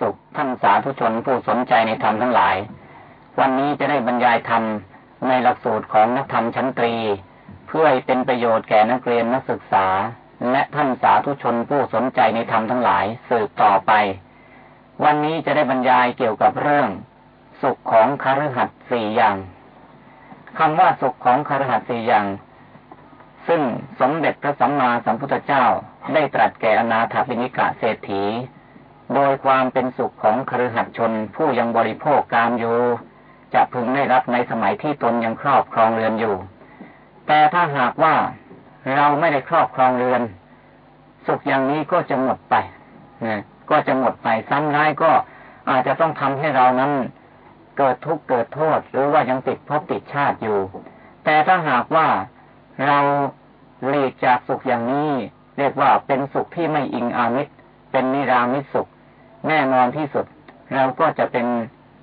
สุขท่านสาธุชนผู้สนใจในธรรมทั้งหลาย วันนี้จะได้บรรยายธรรมในหลักสูตรของนักธรรมชั้นตรี เพื่อให้เป็นประโยชน์แก่นักเรียนนักศึกษา และท่านสาธุชนผู้สนใจในธรรมทั้งหลายสืบต่อไป วันนี้จะได้บรรยายเกี่ยวกับเรื่อง สุขของคารหัสสี่อย่างคำว่าสุขของคารหัสสี่อย่าง ซึ่งสมเด็จพระสัมมาสัมพุทธเจ้าได้ตรัสแก่อนาถบิณิกะเศรษฐี โดยความเป็นสุขของครหัสชนผู้ยังบริโภคกามอยู่ จะพึงได้รับในสมัยที่ตนยังครอบครองเรือนอยู่ แต่ถ้าหากว่าเราไม่ได้ครอบครองเรือน สุขอย่างนี้ก็จะหมดไปนะก็จะหมดไปซ้ำร้ายก็อาจจะต้องทำให้เรานั้นเกิดทุกข์เกิดโทษ หรือว่ายังติดภพติดชาติอยู่ แต่ถ้าหากว่าเราหลีกจากสุขอย่างนี้ เรียกว่าเป็นสุขที่ไม่อิงอามิตรเป็นนิรามิตสุข แน่นอนที่สุด เราก็จะเป็น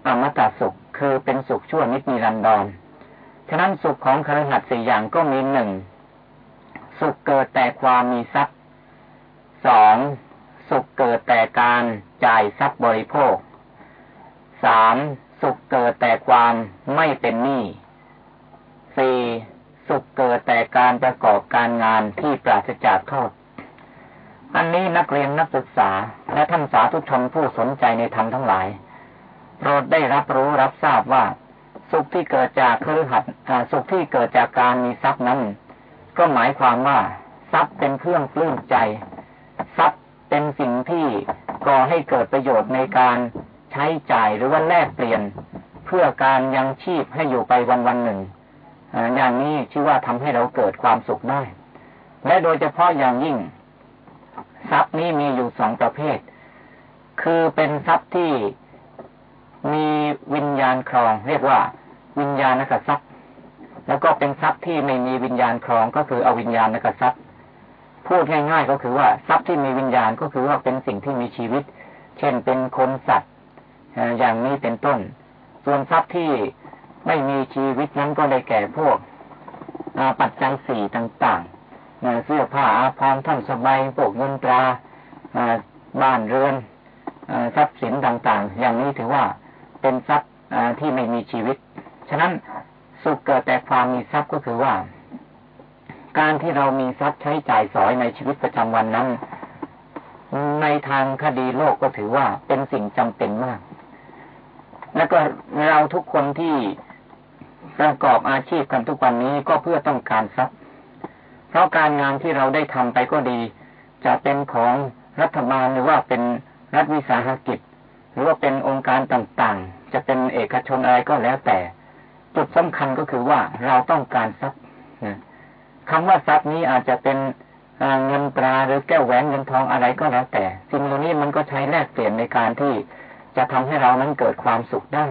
อมตะสุข คือเป็นสุขชั่วนิดนิรันดรฉะนั้นสุขของครหัสสี่อย่างก็มีหนึ่งสุขเกิดแต่ความมีทรัพย์สองสุขเกิดแต่การจ่ายทรัพย์บริโภคสามสุขเกิดแต่ความไม่เป็นหนี้สี่สุขเกิดแต่การประกอบการงานที่ปราศจากโทษ อันนี้นักเรียนนักศึกษา และท่านสาธุชนผู้สนใจในธรรมทั้งหลาย โปรดได้รับรู้รับทราบว่า สุขที่เกิดจากเครือขัดสุขที่เกิดจากการมีทรัพย์นั้น ก็หมายความว่า ทรัพย์เป็นเครื่องปลื้มใจ ทรัพย์เป็นสิ่งที่ก่อให้เกิดประโยชน์ในการใช้จ่ายหรือว่าแลกเปลี่ยน เพื่อการยังชีพให้อยู่ไปวันวันหนึ่งอย่างนี้ชื่อว่าทำให้เราเกิดความสุขได้ และโดยเฉพาะอย่างยิ่ง ทรัพย์นี้มีอยู่สองประเภท คือเป็นทรัพย์ที่มีวิญญาณครอง เรียกว่า วิญญาณนักทรัพย์ แล้วก็เป็นทรัพย์ที่ไม่มีวิญญาณครองก็คือเอาวิญญาณนักทรัพย์ พูดง่ายๆก็คือว่าทรัพย์ที่มีวิญญาณก็คือว่าเป็นสิ่งที่มีชีวิต เช่นเป็นคนสัตว์อย่างนี้เป็นต้น ส่วนทรัพย์ที่ไม่มีชีวิตนั้นก็ได้แก่พวกปัจจัยสี่ต่างๆ เสื้อผ้าอาภรณ์ท่านสบายพวกเงินตราบ้านเรือนทรัพย์สินต่างๆ อย่างนี้ถือว่าเป็นทรัพย์ที่ไม่มีชีวิต ฉะนั้นสุขเกิดแต่ความมีทรัพย์ก็คือว่า การที่เรามีทรัพย์ใช้จ่ายสอยในชีวิตประจำวันนั้น ในทางคดีโลกก็ถือว่าเป็นสิ่งจำเป็นมาก แล้วก็เราทุกคนที่ประกอบอาชีพกันทุกวันนี้ก็เพื่อต้องการทรัพย์ เพราะการงานที่เราได้ทำไปก็ดี จะเป็นของรัฐบาลหรือว่าเป็นรัฐวิสาหกิจ หรือว่าเป็นองค์การต่างๆ จะเป็นเอกชนอะไรก็แล้วแต่ จุดสำคัญก็คือว่าเราต้องการทรัพย์คำว่าทรัพย์นี้อาจจะเป็นเงินตราหรือแก้วแหวนเงินทองอะไรก็แล้วแต่ สิ่งเหล่านี้มันก็ใช้แลกเปลี่ยนในการที่จะทำให้เรานั้นเกิดความสุขได้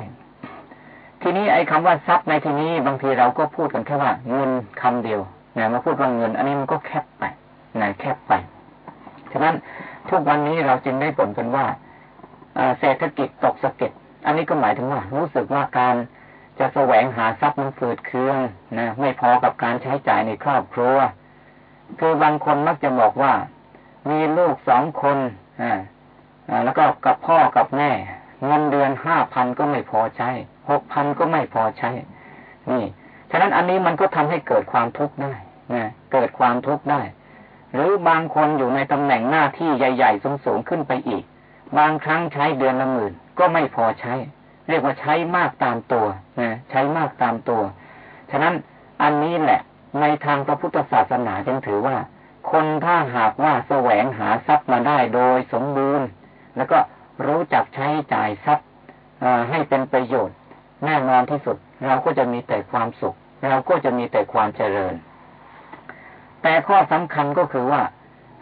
ทีนี้ไอ้คาว่าทรัพย์ในที่นี้บางทีเราก็พูดกันแค่ว่าเงินคำเดียว นะมาพูดว่าเงิน อันนี้มันก็แคบไปนะแคบไป ฉะนั้นทุกวันนี้เราจึงได้ผลกันว่าเศรษฐกิจตกสะเก็ด อันนี้ก็หมายถึงว่า รู้สึกว่าการจะแสวงหาทรัพย์มันฝืดเคืองนะไม่พอกับการใช้จ่ายในครอบครัว คือบางคนมักจะบอกว่า มีลูกสองคนอ่าแล้วก็กับพ่อกับแม่ เงินเดือนห้าพันก็ไม่พอใช้หกพันก็ไม่พอใช้ นี่ ฉะนั้นอันนี้มันก็ทำให้เกิดความทุกข์ได้ เกิดความทุกข์ได้ หรือบางคนอยู่ในตำแหน่งหน้าที่ใหญ่ๆสูงๆขึ้นไปอีก บางครั้งใช้เดือนละหมื่นก็ไม่พอใช้ เรียกว่าใช้มากตามตัวนะใช้มากตามตัว ฉะนั้นอันนี้แหละ ในทางพระพุทธศาสนาจึงถือว่า คนถ้าหากว่าแสวงหาทรัพย์มาได้โดยสมบูรณ์ แล้วก็รู้จักใช้จ่ายทรัพย์ให้เป็นประโยชน์แน่นอนที่สุด เราก็จะมีแต่ความสุข เราก็จะมีแต่ความเจริญ แต่ข้อสำคัญก็คือว่า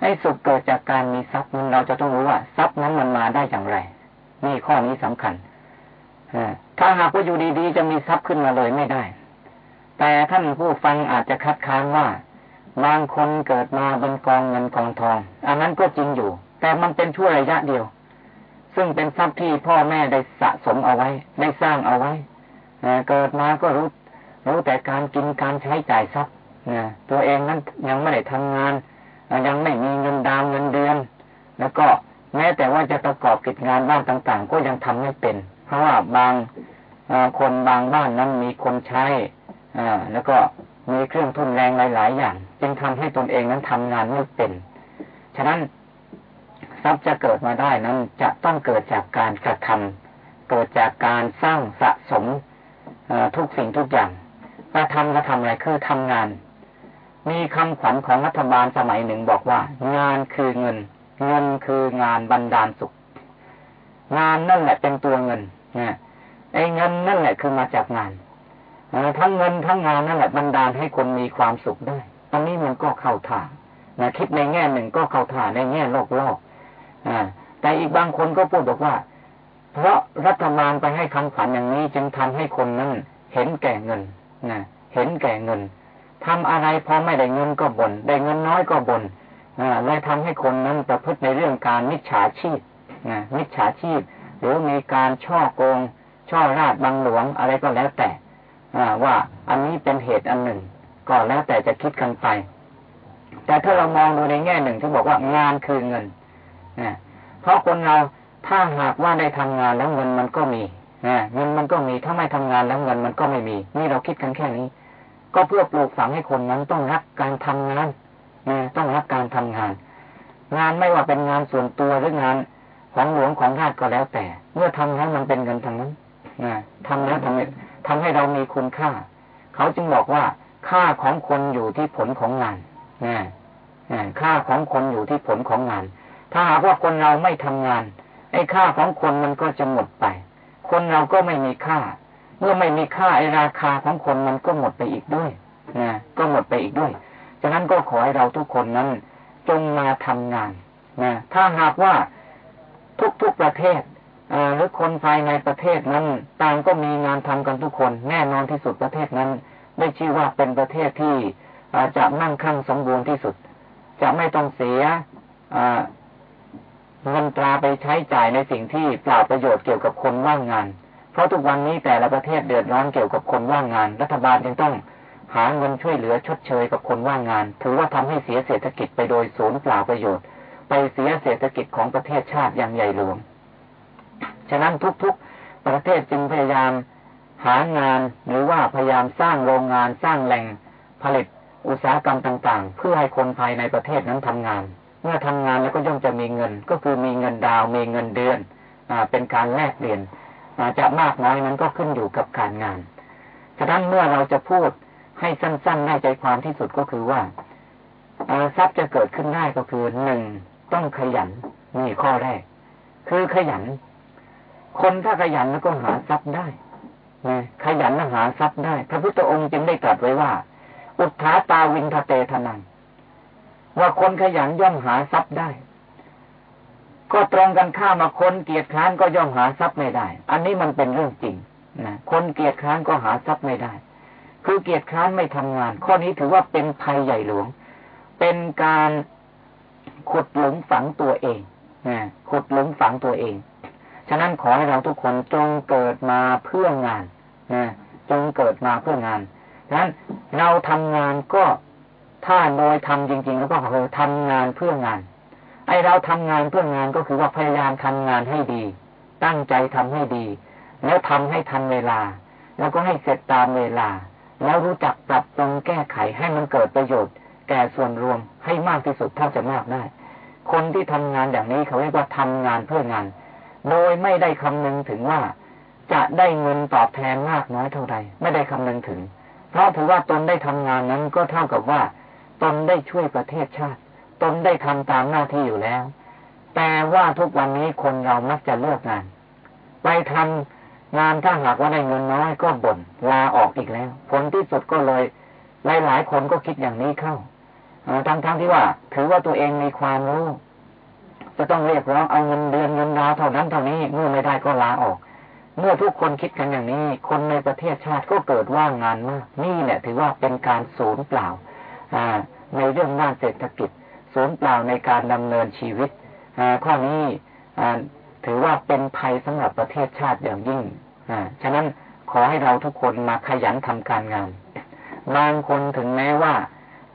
ให้สุขเกิดจากการมีทรัพย์นั้นเราจะต้องรู้ว่าทรัพย์นั้นมันมาได้อย่างไรนี่ข้อนี้สำคัญถ้าหากว่าอยู่ดีๆ จะมีทรัพย์ขึ้นมาเลยไม่ได้ แต่ท่านผู้ฟังอาจจะคัดค้านว่า บางคนเกิดมาบนกองเงินกองทอง อันนั้นก็จริงอยู่ แต่มันเป็นชั่วระยะเดียว ซึ่งเป็นทรัพย์ที่พ่อแม่ได้สะสมเอาไว้ ได้สร้างเอาไว้เกิดมาก็รู้รู้แต่การกินการใช้จ่ายทรัพย์ ตัวเองนั้นยังไม่ได้ทำงาน ยังไม่มีเงินดาวเงินเดือน แล้วก็แม้แต่ว่าจะประกอบกิจงานบ้านต่าง ๆ ก็ยังทำไม่เป็น เพราะว่าบางคนบางบ้านนั้นมีคนใช้แล้วก็มีเครื่องทุนแรงหลาย ๆ อย่าง จึงทำให้ตนเองนั้นทำงานไม่เป็น ฉะนั้นทรัพย์จะเกิดมาได้นั้นจะต้องเกิดจากการกระทำเกิดจากการสร้างสะสมทุกสิ่งทุกอย่างกระทำกระทำอะไรคือทำงาน มีคำขวัญของรัฐบาลสมัยหนึ่งบอกว่า งานคือเงิน เงินคืองานบรรดาลสุข งานนั่นแหละเป็นตัวเงินนะไอ้เงินนั่นแหละคือมาจากงานทั้งเงินทั้งงานนั่นแหละบรรดาลให้คนมีความสุขได้อันนี้มันก็เข้าทางนะคิดในแง่หนึ่งก็เข้าทางในแง่โลกโลกแต่อีกบางคนก็พูดบอกว่า เพราะรัฐบาลไปให้คำขวัญอย่างนี้จึงทำให้คนนั้นเห็นแก่เงินนะเห็นแก่เงิน ทำอะไรพอไม่ได้เงินก็บน่นได้เงินน้อยก็บน่นและทำให้คนนั้นประพฤติในเรื่องการมิจฉาชีพนะมิจฉาชีพ หรือมีการช่อโกง ช่อราดบังหลวงอะไรก็แล้วแต่ว่าอันนี้เป็นเหตุอันหนึ่ง ก็แล้วแต่จะคิดกันไป แต่ถ้าเรามองดูในแง่หนึ่งที่บอกว่างานคือเงินเพราะคนเราถ้าหากว่าได้ทำงานแล้วเงินมันก็มีเงินมันก็มีถ้าไม่ทำงานแล้วเงินมันก็ไม่มี นี่เราคิดกันแค่นี้ ก็เพื่อปลูกฝังให้คนนั้นต้องรักการทำงานต้องรักการทำงาน งานไม่ว่าเป็นงานส่วนตัวหรืองานของหลวงของราชก็แล้วแต่ เมื่อทำแล้วมันเป็นเงินทางนั้นทำแล้วทำให้ทำให้เรามีคุณค่า เขาจึงบอกว่า ค่าของคนอยู่ที่ผลของงานค่าของคนอยู่ที่ผลของงาน ถ้าหากว่าคนเราไม่ทำงานไอ้ค่าของคนมันก็จะหมดไป คนเราก็ไม่มีค่า เมื่อไม่มีค่าไอราคาของคนมันก็หมดไปอีกด้วยนะก็หมดไปอีกด้วย ฉะนั้นก็ขอให้เราทุกคนนั้น จงมาทำงานนะถ้าหากว่าทุกๆประเทศหรือคนภายในประเทศนั้นต่างก็มีงานทำกันทุกคน แน่นอนที่สุดประเทศนั้น ได้ชื่อว่าเป็นประเทศที่จะมั่งคั่งสมบูรณ์ที่สุด จะไม่ต้องเสียเงินตราไปใช้จ่ายในสิ่งที่เปล่าประโยชน์เกี่ยวกับคนว่างงาน เพราะทุกวันนี้แต่ละประเทศเดือดร้อนเกี่ยวกับคนว่างงาน รัฐบาลจึงต้องหาเงินช่วยเหลือชดเชยกับคนว่างงาน ถือว่าทำให้เสียเศรษฐกิจไปโดยศูนย์เปล่าประโยชน์ ไปเสียเศรษฐกิจของประเทศชาติอย่างใหญ่หลวง ฉะนั้นทุกๆ ประเทศจึงพยายามหางานหรือว่าพยายามสร้างโรงงานสร้างแหล่งผลิตอุตสาหกรรมต่างๆ เพื่อให้คนภายในประเทศนั้นทำงาน เมื่อทำงานแล้วก็ย่อมจะมีเงิน ก็คือมีเงินดาวมีเงินเดือนอเป็นการแลกเปลี่ยน จะมากน้อยนั้นก็ขึ้นอยู่กับการงาน ฉะนั้นเมื่อเราจะพูดให้สั้นๆได้ใจความที่สุดก็คือว่าทรัพย์จะเกิดขึ้นได้ก็คือหนึ่งต้องขยันนี่ข้อแรก คือขยัน คนถ้าขยันแล้วก็หาทรัพย์ได้ขยันหาทรัพย์ได้ พระพุทธองค์จึงได้ตรัสไว้ว่า อุทธาตาวินทเตทนังว่าคนขยันย่อมหาทรัพย์ได้ ก็ตรงกันข้ามมาคนเกียจค้านก็ย่อมหาทรัพย์ไม่ได้ อันนี้มันเป็นเรื่องจริงนะคนเกียจค้านก็หาทรัพย์ไม่ได้ คือเกียจค้านไม่ทำงาน ข้อนี้ถือว่าเป็นภัยใหญ่หลวง เป็นการขุดหลุมฝังตัวเองนะขุดหลุมฝังตัวเอง ฉะนั้นขอให้เราทุกคนจงเกิดมาเพื่องานนะจงเกิดมาเพื่องานฉะนั้นเราทำงานก็ถ้าโดยทำจริงๆ แล้วก็คือทำงานเพื่องาน ไอเราทำงานเพื่องานก็คือว่าพยายามทำงานให้ดี ตั้งใจทำให้ดี แล้วทำให้ทันเวลา แล้วก็ให้เสร็จตามเวลา แล้วรู้จักปรับปรุงแก้ไขให้มันเกิดประโยชน์ แก่ส่วนรวมให้มากที่สุดเท่าจะมากได้ คนที่ทำงานอย่างนี้เขาเรียกว่าทำงานเพื่องาน โดยไม่ได้คำนึงถึงว่าจะได้เงินตอบแทนมากน้อยเท่าใดไม่ได้คำนึงถึง เพราะถือว่าตนได้ทำงานนั้นก็เท่ากับว่า ตนได้ช่วยประเทศชาติ ตนได้ทำตามหน้าที่อยู่แล้ว แต่ว่าทุกวันนี้คนเรามักจะเลิกงาน ไปทำงานถ้าหากว่าได้เงินน้อยก็บ่นลาออกอีกแล้ว ผลที่สุดก็เลยหลายหลายคนก็คิดอย่างนี้เข้าทั้งทั้งที่ว่า ถือว่าตัวเองมีความรู้จะต้องเรียกร้องเอาเงินเดือนเงินดาวเท่านั้นเท่านี้เมื่อไม่ได้ก็ลาออก เมื่อทุกคนคิดกันอย่างนี้ คนในประเทศชาติก็เกิดว่างงานมากนี่แหละถือว่าเป็นการสูญเปล่าในเรื่องด้านเศรษฐกิจ สูญเปล่าในการดำเนินชีวิตข้อนี้ถือว่าเป็นภัยสำหรับประเทศชาติอย่างยิ่งฉะนั้นขอให้เราทุกคนมาขยันทำการงานบางคนถึงแม้ว่า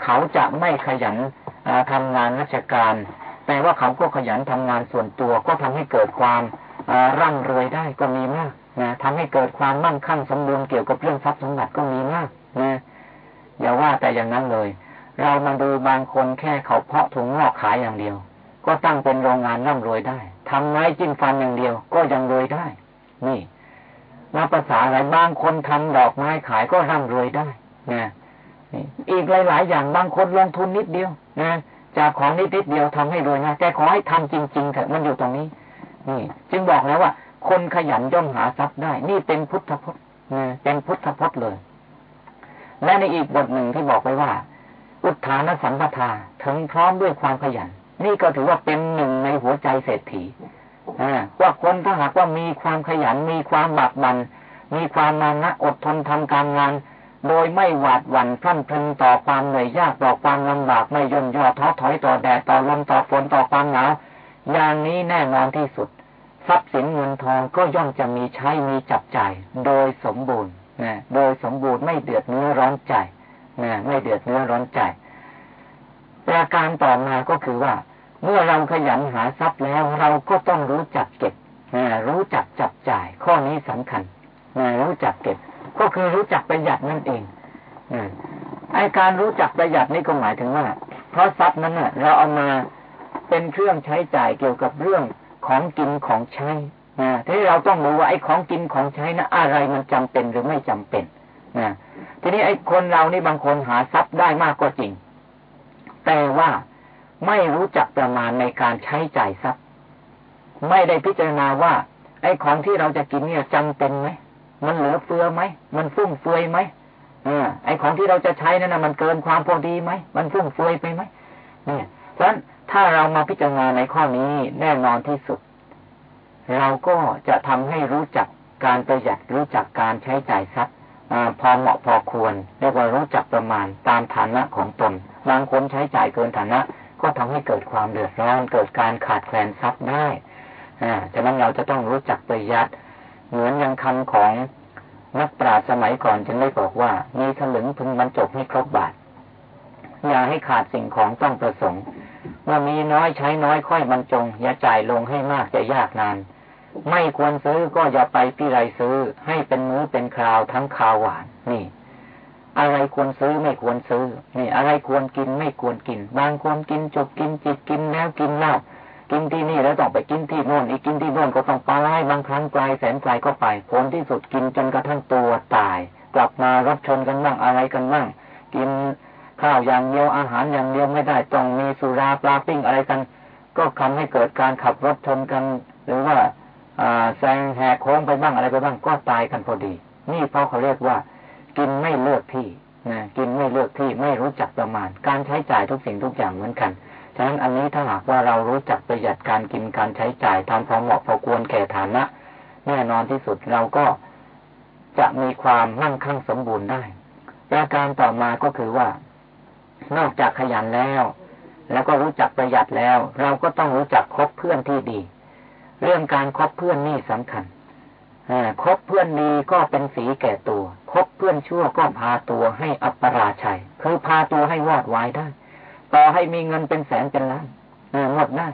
เขาจะไม่ขยันทำงานราชการ แต่ว่าเขาก็ขยันทำงานส่วนตัว ก็ทำให้เกิดความร่ำรวยได้ก็มีมากนะทำให้เกิดความมั่งคั่งสมบูรณ์เกี่ยวกับเรื่องทรัพย์สมบัติก็มีมากนะอย่าว่าแต่อย่างนั้นเลย เรามาดูบางคนแค่เขาเพาะถุงงอกขายอย่างเดียว ก็ตั้งเป็นโรงงานร่ำรวยได้ทำไม้จิ้มฟันอย่างเดียว ก็ยังรวยได้ นี่นับภาษาอะไรบางคนทำดอกไม้ขายก็ร่ำรวยได้นะอีกหลาย ๆ อย่างบางคนลงทุนนิดเดียวนะจากของนิดนิดเดียวทำให้รวยนะแต่ขอให้ทำจริง ๆ เถอะมันอยู่ตรงนี้ นี่ จึงบอกแล้วว่า คนขยันย่อมหาทรัพย์ได้ นี่เป็นพุทธพจน์นะเป็นพุทธพจน์เลย และในอีกบทหนึ่งที่บอกไว้ว่า อุทานสัมปทาถึงพร้อมด้วยความขยัน นี่ก็ถือว่าเป็นหนึ่งในหัวใจเศรษฐีว่าคนถ้าหากว่ามีความขยันมีความบากบัน มีความมานะอดทนทำการงาน โดยไม่หวาดหวั่นพรั่นพรึงต่อความเหนื่อยยากต่อความลำบากไม่ย่นย่อท้อถอยต่อแดดต่อลมต่อฝนต่อความหนาวอย่างนี้แน่นอนที่สุด ทรัพย์สินเงินทองก็ย่อมจะมีใช้มีจับจ่ายโดยสมบูรณ์นะโดยสมบูรณ์ไม่เดือดเนื้อร้อนใจ นะไม่เดือดเนื้อร้อนใจประการต่อมาก็คือว่า เมื่อเราขยันหาทรัพย์แล้วเราก็ต้องรู้จักเก็บรู้จักจับจ่าย ข้อนี้สำคัญรู้จักเก็บ ก็คือรู้จักประหยัดนั่นเองไอการรู้จักประหยัดนี่ก็หมายถึงว่า เพราะทรัพย์นั้นเราเอามาเป็นเครื่องใช้จ่ายเกี่ยวกับเรื่องของกินของใช้ที่เราต้องรู้ว่าไอ้ของกินของใช้นะอะไรมันจำเป็นหรือไม่จำเป็นนะ ทีนี้ไอ้คนเรานี่บางคนหาทรัพย์ได้มากก็จริง แต่ว่าไม่รู้จักประมาณในการใช้จ่ายทรัพย์ ไม่ได้พิจารณาว่า ไอ้ของที่เราจะกินเนี่ยจำเป็นไหมมันเหลือเฟือไหมมันฟุ่มเฟือยไหมอไอ้ของที่เราจะใช้นั่นนะมันเกินความพอดีไหมมันฟุ่มเฟือยไปไหมเนี่ยฉะนั้นถ้าเรามาพิจารณาในข้อนี้แน่นอนที่สุด เราก็จะทำให้รู้จักการประหยัดรู้จักการใช้จ่ายทรัพย์ พอเหมาะพอควรเรียกว่ารู้จักประมาณตามฐานะของตนบางคนใช้จ่ายเกินฐานะ ก็ทำให้เกิดความเดือดร้อน เกิดการขาดแคลนทรัพย์ได้อ่าฉะนั้นเราจะต้องรู้จักประหยัด เหมือนอย่างคำของนักปราชญ์สมัยก่อนจึงได้บอกว่า มีถลึงพึงบรรจบให้ครบบาท อย่าให้ขาดสิ่งของต้องประสงค์เมื่อมีน้อยใช้น้อยค่อยบรรจง อย่าจ่ายลงให้มากจะยากนาน ไม่ควรซื้อก็อย่าไปพี่ไรซื้อ ให้เป็นมื้อเป็นคราวทั้งคาวหวานนี่ อะไรควรซื้อไม่ควรซื้อ นี่ อะไรควรกินไม่ควรกิน บางคนกินจบกินจิตกินแล้วกินเล่ากินที่นี่แล้วต้องไปกินที่โน่นอีกกินที่โน่นก็ต้องไปบางครั้งไกลแสนไกลก็ไปผลที่สุดกินจนกระทั่งตัวตาย กลับมารถชนกันบ้างอะไรกันบ้างกินข้าวอย่างเดียวอาหารอย่างเดียวไม่ได้ต้องมีสุราปลาปิ้งอะไรกัน ก็ทำให้เกิดการขับรถชนกัน หรือว่า แซงแหกโค้งไปบ้างอะไรไปบ้างก็ตายกันพอดี นี่เพราะเขาเรียกว่า กินไม่เลือกที่นะกินไม่เลือกที่ไม่รู้จักประมาณ การใช้จ่ายทุกสิ่งทุกอย่างเหมือนกันฉะนั้นอันนี้ถ้าหากว่าเรารู้จักประหยัดการกินการใช้จ่ายทำพอเหมาะพอควรแก่ฐานะแน่นอนที่สุดเราก็จะมีความมั่งคั่งสมบูรณ์ได้ประการต่อมาก็คือว่า นอกจากขยันแล้ว แล้วก็รู้จักประหยัดแล้ว เราก็ต้องรู้จักคบเพื่อนที่ดี เรื่องการคบเพื่อนนี่สำคัญคบเพื่อนดีก็เป็นสีแก่ตัว คบเพื่อนชั่วก็พาตัวให้อัปราชัย คือพาตัวให้วอดวายได้ ต่อให้มีเงินเป็นแสนเป็นล้านหมดได้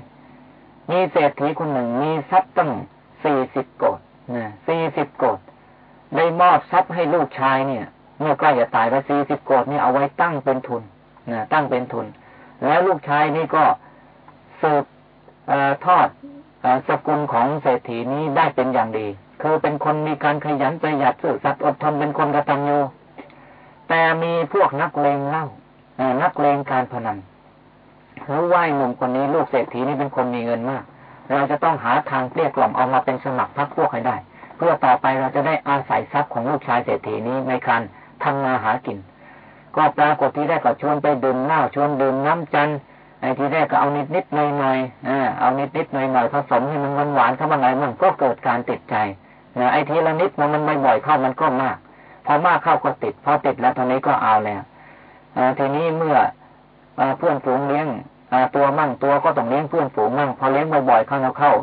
มีเศรษฐีคนหนึ่งมีทรัพย์ตั้งสี่สิบโกดสี่สิบโกดได้มอบทรัพย์ให้ลูกชายเนี่ย เมื่อใกล้จะตายไปสี่สิบโกดนี่เอาไว้ตั้งเป็นทุนนะตั้งเป็นทุน แล้วลูกชายนี่ก็สืบทอด สกุลของเศรษฐีนี้ได้เป็นอย่างดี คือเป็นคนมีการขยันประหยัดซื่อสัตย์อดทนเป็นคนกระตันยูแต่มีพวกนักเลงเล่านักเลงการพนันรู้ว่าหนุ่มคนนี้ลูกเศรษฐีนี่เป็นคนมีเงินมาก เราจะต้องหาทางเกลี้ยกล่อมเอามาเป็นสมัครพรรคพวกให้ได้ เพื่อต่อไปเราจะได้อาศัยทรัพย์ของลูกชายเศรษฐีนี้ในการทำมาหากิน ก็ปรากฏที่แรกก็ชวนไปดื่มเหล้าชวนดื่มน้ำจันทร์ ไอ้ทีแรกก็เอานิดนิดหน่อยหน่อยอ่าเอานิดนิดหน่อยหน่อยผสมให้มันหวานหวานเข้ามาไงมันก็เกิดการติดใจนะไอ้ทีละนิดมันมันบ่อยเข้ามันก็มาก พอมากเข้าก็ติด พอติดแล้วทางนี้ก็เอาแล้วทีนี้เมื่อเพื่อนฝูงเลี้ยงตัวมั่งตัวก็ต้องเลี้ยงเพื่อนฝูงมั่งพอเลี้ยงบ่อยๆเข้าแล้วเข้า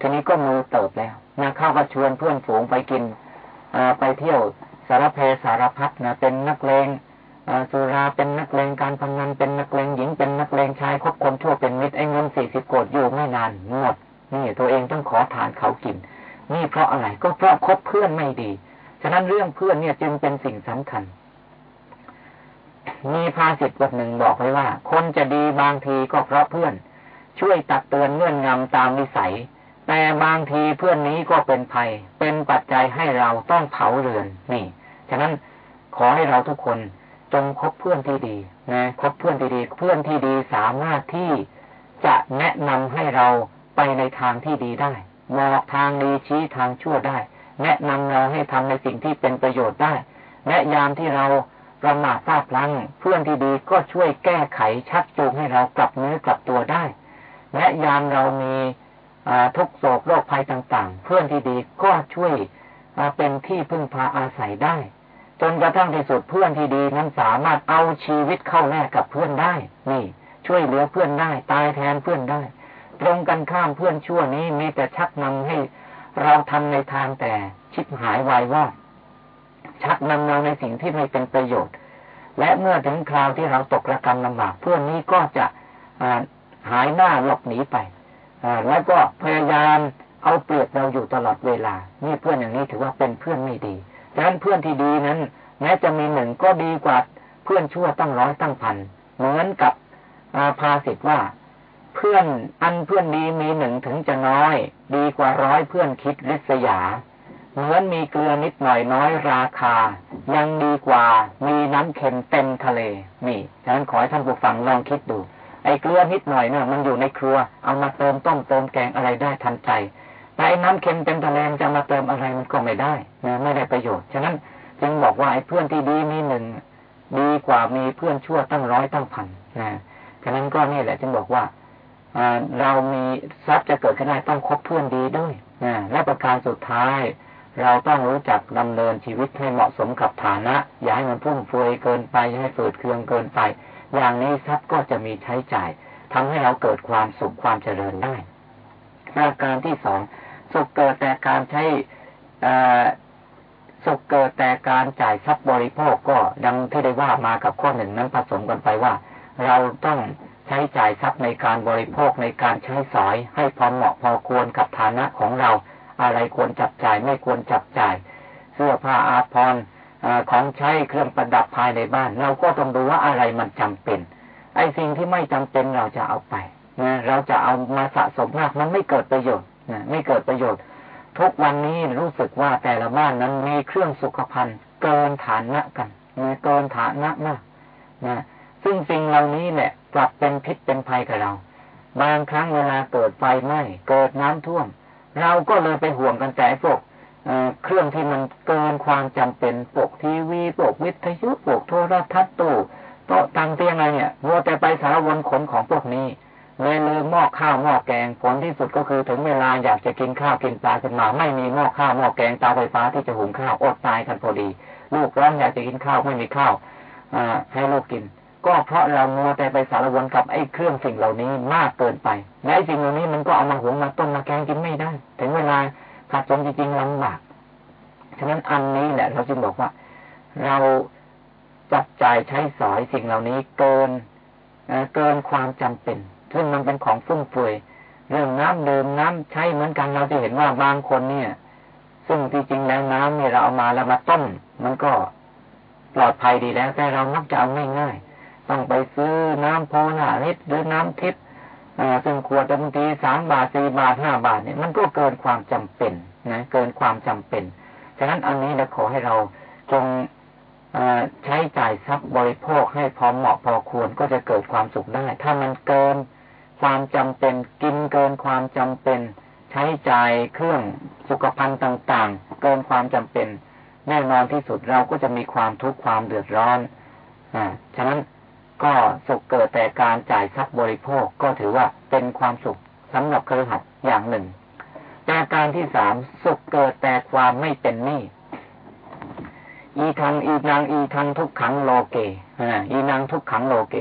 ทีนี้ก็มือเติบแล้วนะเข้าก็ชวนเพื่อนฝูงไปกินไปเที่ยวสารเพสารพัดนะเป็นนักเลง สุราเป็นนักเลงการพนันเป็นนักเลงหญิงเป็นนักเลงชายคบคนชั่วเป็นมิตรไอ้เงินสี่สิบโกดอยู่ไม่นานหมดนี่ตัวเองต้องขอทานเขากิน นี่เพราะอะไรก็เพราะคบเพื่อนไม่ดี ฉะนั้นเรื่องเพื่อนเนี่ยจึงเป็นสิ่งสำคัญ มีภาษิตบทหนึ่งบอกไว้ว่า คนจะดีบางทีก็เพราะเพื่อน ช่วยตักเตือนเงื่อนงำตามนิสัย แต่บางทีเพื่อนนี้ก็เป็นภัย เป็นปัจจัยให้เราต้องเผาเรือนนี่ ฉะนั้นขอให้เราทุกคน งคบเพื่อนที่ดีนะคบเพื่อนที่ดี เพื่อนที่ดีสามารถที่จะแนะนำให้เราไปในทางที่ดีได้บอกทางดีชี้ทางชั่วได้ แนะนำเราให้ทำในสิ่งที่เป็นประโยชน์ได้และยามที่เราประมาทพลาดพลั้งเพื่อนที่ดีก็ช่วยแก้ไขชักจูงให้เรากลับเนื้อกลับตัวได้ และยามเรามีทุกโศกโรคภัยต่างๆ เพื่อนที่ดีก็ช่วยเป็นที่พึ่งพาอาศัยได้ จนกระทั่งที่สุดเพื่อนที่ดีนั้นสามารถเอาชีวิตเข้าแลกกับเพื่อนได้ นี่ ช่วยเหลือเพื่อนได้ ตายแทนเพื่อนได้ ตรงกันข้ามเพื่อนชั่วนี้มีแต่ชักนำให้ เราทำในทางแต่ชิบหายวายว่าชักนำเราในสิ่งที่ไม่เป็นประโยชน์ และเมื่อถึงคราวที่เราตกระกรรมลำบากเพื่อนนี้ก็จะหายหน้าหลบหนีไปแล้วก็พยายามเอาเปรียบเราอยู่ตลอดเวลา นี่เพื่อนอย่างนี้ถือว่าเป็นเพื่อนไม่ดี ดังนั้นเพื่อนที่ดีนั้นแม้จะมีหนึ่งก็ดีกว่าเพื่อนชั่วตั้งร้อยตั้งพันเหมือนกับภาษิตว่า เพื่อนอันเพื่อนดีมีหนึ่งถึงจะน้อย ดีกว่าร้อยเพื่อนคิดริษยา เหมือนมีเกลือนิดหน่อยน้อยราคา ยังดีกว่ามีน้ำเค็มเต็มทะเลนี่ฉะนั้นขอให้ท่านผู้ฟังลองคิดดูไอ้เกลือนิดหน่อยเนี่ยมันอยู่ในครัว เอามาเติมต้มเติมแกงอะไรได้ทันใจ แต่ไอ้น้ำเค็มเต็มทะเลจะมาเติมอะไรมันก็ไม่ได้นะไม่ได้ประโยชน์ฉะนั้นจึงบอกว่าไอ้เพื่อนที่ดีมีหนึ่งดีกว่ามีเพื่อนชั่วตั้งร้อยตั้งพันนะฉะนั้นก็นี่แหละจึงบอกว่าเรามีทรัพย์จะเกิดขึ้นได้ต้องคบเพื่อนดีด้วยนะและประการสุดท้าย เราต้องรู้จักดำเนินชีวิตให้เหมาะสมกับฐานะ อย่าให้มันพุ่งเฟือยเกินไปอย่าให้ฝืดเคืองเกินไป อย่างนี้ทรัพย์ก็จะมีใช้จ่ายทำให้เราเกิดความสุขความเจริญได้ประการที่สอง สุขเกิดแต่การใช้สุขเกิดแต่การจ่ายทรัพย์บริโภคก็ดังที่ได้ว่ามากับข้อหนึ่งนั้นผสมกันไปว่า เราต้องใช้จ่ายทรัพย์ในการบริโภคในการใช้สอย ให้พอเหมาะพอควรกับฐานะของเรา อะไรควรจับจ่ายไม่ควรจับจ่าย เสื้อผ้าอาภรณ์ของใช้เครื่องประดับภายในบ้าน เราก็ต้องดูว่าอะไรมันจำเป็น ไอ้สิ่งที่ไม่จำเป็นเราจะเอาไปนะเราจะเอามาสะสมมากมันไม่เกิดประโยชน์ นะไม่เกิดประโยชน์ ทุกวันนี้รู้สึกว่าแต่ละบ้านนั้นมีเครื่องสุขภัณฑ์เกินฐานะกันนะเกินฐานะมากนะซึ่งสิ่งเหล่านี้แหละกลับเป็นพิษเป็นภัยกับเรา บางครั้งเวลาเกิดไฟไหม้เกิดน้ำท่วม เราก็เลยไปห่วงกันแต่พวกเครื่องที่มันเกินความจำเป็นปกทีวีปกวิทยุปกโทรทัศน์ตู้โต๊ะตังเตียงอะไรเนี่ยวัวแต่ไปสารวนขนของพวกนี้ เลยเลยหม้อข้าวหม้อแกงผลที่สุดก็คือถึงเวลาอยากจะกินข้าวกินปลาขึ้นมา ไม่มีหม้อข้าวหม้อแกงเตาไฟฟ้าที่จะหุงข้าวอดตายกันพอดี ลูกร้องอยากจะกินข้าวไม่มีข้าวให้ลูกกิน ก็เพราะเรามัวแต่ไปสารวนกับไอ้เครื่องสิ่งเหล่านี้มากเกินไปและไอ้สิ่งเหล่านี้มันก็เอามาหุงมาต้มมาแกงกินไม่ได้ ถึงเวลาขาดจนจริงๆลำบากฉะนั้นอันนี้แหละเราจึงบอกว่า เราจับจ่ายใช้สอยสิ่งเหล่านี้เกินเกินความจำเป็น ซึ่งมันเป็นของฟุ่มเฟือยเรื่องน้ำดื่มน้ำใช้เหมือนกันเราจะเห็นว่าบางคนเนี่ย ซึ่งที่จริงแล้วน้ำเนี่ยเราเอามาแล้วมาต้มมันก็ปลอดภัยดีแล้วแต่เรามักจะเอาง่ายๆต้องไปซื้อน้ำโพนาลิตรหรือน้ำทิพย์ซึ่งขวดบางทีสามบาทสี่บาทห้าบาทเนี่ยมันก็เกินความจำเป็นนะเกินความจำเป็นฉะนั้นอันนี้เราขอให้เราจงใช้จ่ายทรัพย์บริโภคให้พอเหมาะพอควรก็จะเกิดความสุขได้ ถ้ามันเกิน ความจำเป็น กินเกินความจำเป็น ใช้จ่ายเครื่องสุขภัณฑ์ต่างๆ เกินความจำเป็น แน่นอนที่สุดเราก็จะมีความทุกข์ความเดือดร้อนอ่าฉะนั้นก็สุขเกิดแต่การจ่ายทรัพย์บริโภคก็ถือว่าเป็นความสุขสำหรับครหัสอย่างหนึ่ง แต่การที่สามสุขเกิดแต่ความไม่เป็นหนี้อีทังอีนางอีทังทุกขังโลเกอีนางทุกขังโลเก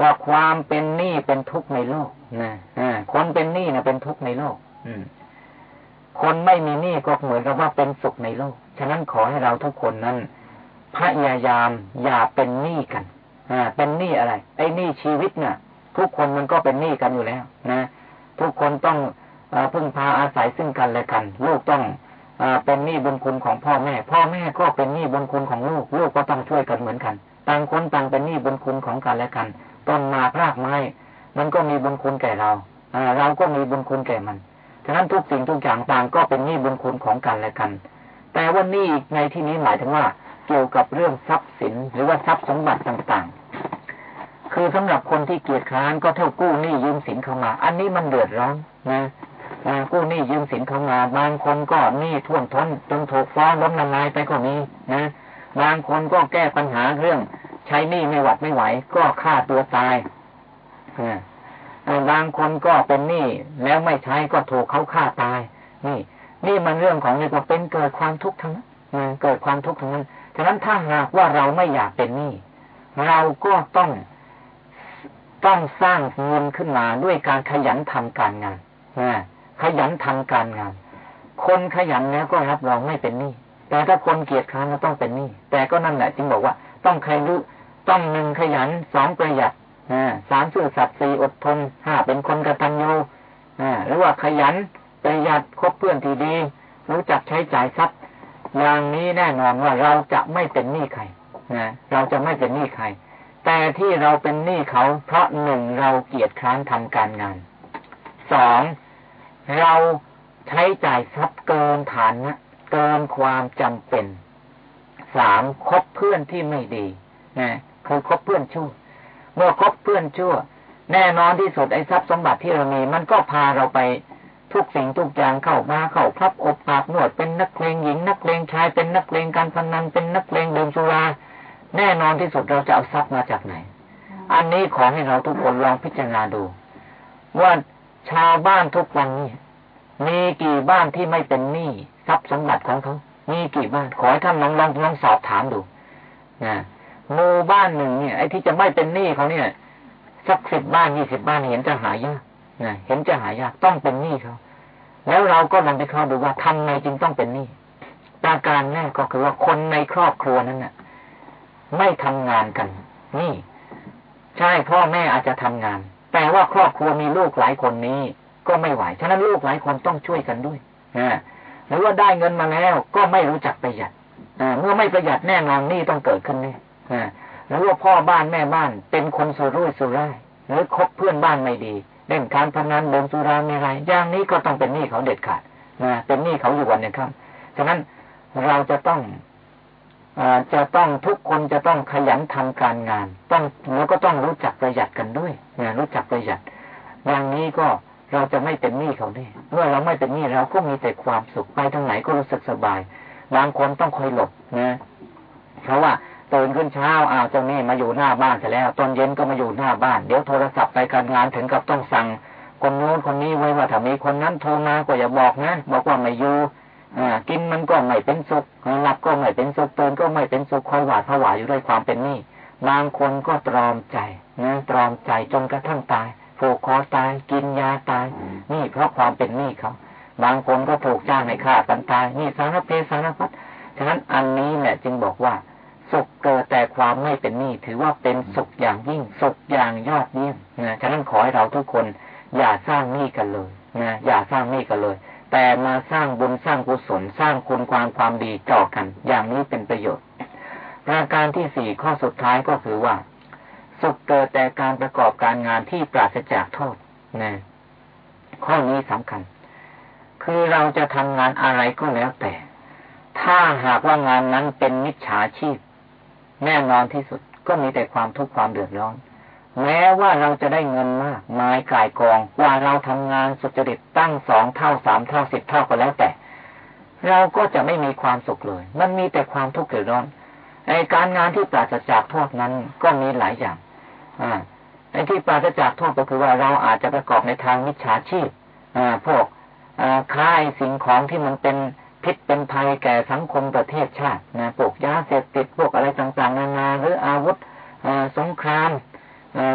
ว่าความเป็นหนี้เป็นทุกข์ในโลกนะคนเป็นหนี้นะเป็นทุกข์ในโลก อืคนไม่มีหนี้ก็เหมือนกับว่าเป็นสุขในโลก ฉะนั้นขอให้เราทุกคนนั้นพยายามอย่าเป็นหนี้กัน อ่า เป็นหนี้อะไร ไอ้หนี้ชีวิตเนี่ยทุกคนมันก็เป็นหนี้กันอยู่แล้ว นะ ทุกคนต้องอพึ่งพาอาศัยซึ่งกันและกัน ลูกต้องอเป็นหนี้บุญคุณของพ่อแม่ พ่อแม่ก็เป็นหนี้บุญคุณของลูก ลูกก็ต้องช่วยกันเหมือนกัน ต่างคนต่างเป็นหนี้บุญคุณของกันและกัน ต้นมาพรากไม้ มันก็มีบุญคุณแก่เราเราก็มีบุญคุณแก่มัน ฉะนั้นทุกสิ่งทุกอย่างต่างก็เป็นหนี้บุญคุณของกันและกัน แต่ว่านี่ในที่นี้หมายถึงว่า เกี่ยวกับเรื่องทรัพย์สินหรือว่าทรัพย์สมบัติต่างๆ คือสำหรับคนที่เกียจค้านก็เท่ากู้หนี้ยืมสินเข้ามา อันนี้มันเดือดร้อนนะกู้หนี้ยืมสินเข้ามา บางคนก็หนี้ท่วมท้นจนถูกฟ้องล้มละลายไปก็มีนะ บางคนก็แก้ปัญหาเรื่อง ใช้หนี้ไม่หวัดไม่ไหว ก็ฆ่าตัวตายบางคนก็เป็นหนี้แล้วไม่ใช้ก็ถูกเขาฆ่าตาย นี่ นี่มันเรื่องของนี่ก็เป็นเกิดความทุกข์ทั้งนั้นเกิดความทุกข์ทั้งนั้นฉะนั้นถ้าหากว่าเราไม่อยากเป็นหนี้เราก็ต้องต้องสร้างเงินขึ้นมาด้วยการขยันทำการงานขยันทำการงาน คนขยันแล้วก็รับรองไม่เป็นหนี้แต่ถ้าคนเกียจค้านก็ต้องเป็นหนี้แต่ก็นั่นแหละจึงบอกว่า ต้องใครรู้ ต้องหนึ่งขยันสองประหยัดสามซื่อสัตย์สี่อดทนห้าเป็นคนกตัญญูหรือว่าขยันประหยัดคบเพื่อนที่ดี รู้จักใช้จ่ายทรัพย์ อย่างนี้แน่นอนว่าเราจะไม่เป็นหนี้ใครนะเราจะไม่เป็นหนี้ใคร แต่ที่เราเป็นหนี้เขาเพราะหนึ่งเราเกียจคร้านทำการงานสองเราใช้จ่ายทรัพย์เกินฐานนะเกินความจำเป็นสามคบเพื่อนที่ไม่ดีนะ คือคบเพื่อนชั่ว เมื่อคบเพื่อนชั่ว แน่นอนที่สุดไอ้ทรัพย์สมบัติที่เรามี มันก็พาเราไปทุกสิ่งทุกอย่างเข้ามาเข้าพับอบปากนวดเป็นนักเลงหญิง นักเลงชายเป็นนักเลงการพนันเป็นนักเลงดื่มสุราแน่นอนที่สุดเราจะเอาทรัพย์มาจากไหน อันนี้ขอให้เราทุกคนลองพิจารณาดู ว่าชาวบ้านทุกวันนี้มีกี่บ้านที่ไม่เป็นหนี้ทรัพย์สมบัติของเขา มีกี่บ้าน ขอให้ท่านลองลองลองสอบถามดูนะ หมู่บ้านหนึ่งเนี่ยไอ้ที่จะไม่เป็นหนี้เขาเนี่ยสักสิบบ้านยี่สิบบ้านเห็นจะหายากนะเห็นจะหายากต้องเป็นหนี้เขาแล้วเราก็ลองไปเข้าดูว่าทำไมจึงต้องเป็นหนี้ประการแรกก็คือว่าคนในครอบครัวนั้นน่ะ ไม่ทำงานกันนี่ใช่พ่อแม่อาจจะทำงาน แต่ว่าครอบครัวมีลูกหลายคนนี้ ก็ไม่ไหวฉะนั้นลูกหลายคนต้องช่วยกันด้วยนะหรือว่าได้เงินมาแล้วก็ไม่รู้จักประหยัดเมื่อไม่ประหยัดแน่นอนนี่ต้องเกิดขึ้นแน่ หรือว่าพ่อบ้านแม่บ้านเป็นคนสุรุ่ยสุร่ายหรือคบเพื่อนบ้านไม่ดีเล่นการพนันเดินสุราไม่ไรอย่างนี้ก็ต้องเป็นหนี้เขาเด็ดขาดนะเป็นหนี้เขาอยู่วันนี้ครับฉะนั้นเราจะต้องอจะต้องทุกคนจะต้องขยันทำการงาน ต้องแล้วก็ต้องรู้จักประหยัดกันด้วยนะรู้จักประหยัด อย่างนี้ก็เราจะไม่เป็นหนี้เขาแน่เมื่อเราไม่เป็นหนี้เราก็มีแต่ความสุขไปทางไหนก็รู้สึกสบาย บางคนต้องคอยหลบนะ เพราะว่า ตื่นขึ้นเช้าอ้าวเจ้านี่มาอยู่หน้าบ้านเสร็จแล้วตอนเย็นก็มาอยู่หน้าบ้าน เดี๋ยวโทรศัพท์ไปการงานถึงกับต้องสั่ง คนโน้นคนนี้ไว้ว่าถ้ามีคนนั้นโทรมาก็อย่าบอกนะบอกว่าไม่อยู่อ่ากินมันก็ไม่เป็นสุขหลับก็ไม่เป็นสุขตื่นก็ไม่เป็นสุขคอยหวาดผวาอยู่ด้วยความเป็นนี่บางคนก็ตรอมใจนะตรอมใจจนกระทั่งตายผูกคอตายกินยาตาย นี่เพราะความเป็นนี่เขาบางคนก็ถูกจ้างให้ฆ่ากันตายนี่สารเพสารพัดฉะนั้นอันนี้แหละจึงบอกว่า สุขเกิดแต่ความไม่เป็นหนี้ถือว่าเป็นสุขอย่างยิ่งสุขอย่างยอดเยี่ยมนะฉะนั้นขอให้เราทุกคน อย่าสร้างหนี้กันเลยนะอย่าสร้างหนี้กันเลย แต่มาสร้างบุญสร้างกุศลสร้างคุณความความดีจ่อกัน อย่างนี้เป็นประโยชน์ประการที่สี่ข้อสุดท้ายก็คือว่า สุขเกิดแต่การประกอบการงานที่ปราศจากโทษนะข้อนี้สำคัญ คือเราจะทำงานอะไรก็แล้วแต่ ถ้าหากว่างานนั้นเป็นมิจฉาชีพ แน่นอนที่สุดก็มีแต่ความทุกข์ความเดือดร้อน แม้ว่าเราจะได้เงินมากไม้กายกองกว่าเราทำงานสุจริตตั้งสองเท่าสามเท่าสิบเท่าก็แล้วแต่ เราก็จะไม่มีความสุขเลย มันมีแต่ความทุกข์เดือดร้อนไอการงานที่ปราศจากโทษนั้นก็มีหลายอย่าง อ่าไอที่ปราศจากโทษก็คือว่าเราอาจจะประกอบในทางมิจฉาชีพ อ่า พวกค่ายสิ่งของที่มันเป็น พิษเป็นภัยแก่สังคมประเทศชาตินะพวกยาเสพติดพวกอะไรต่างๆนานาหรืออาวุธสงคราม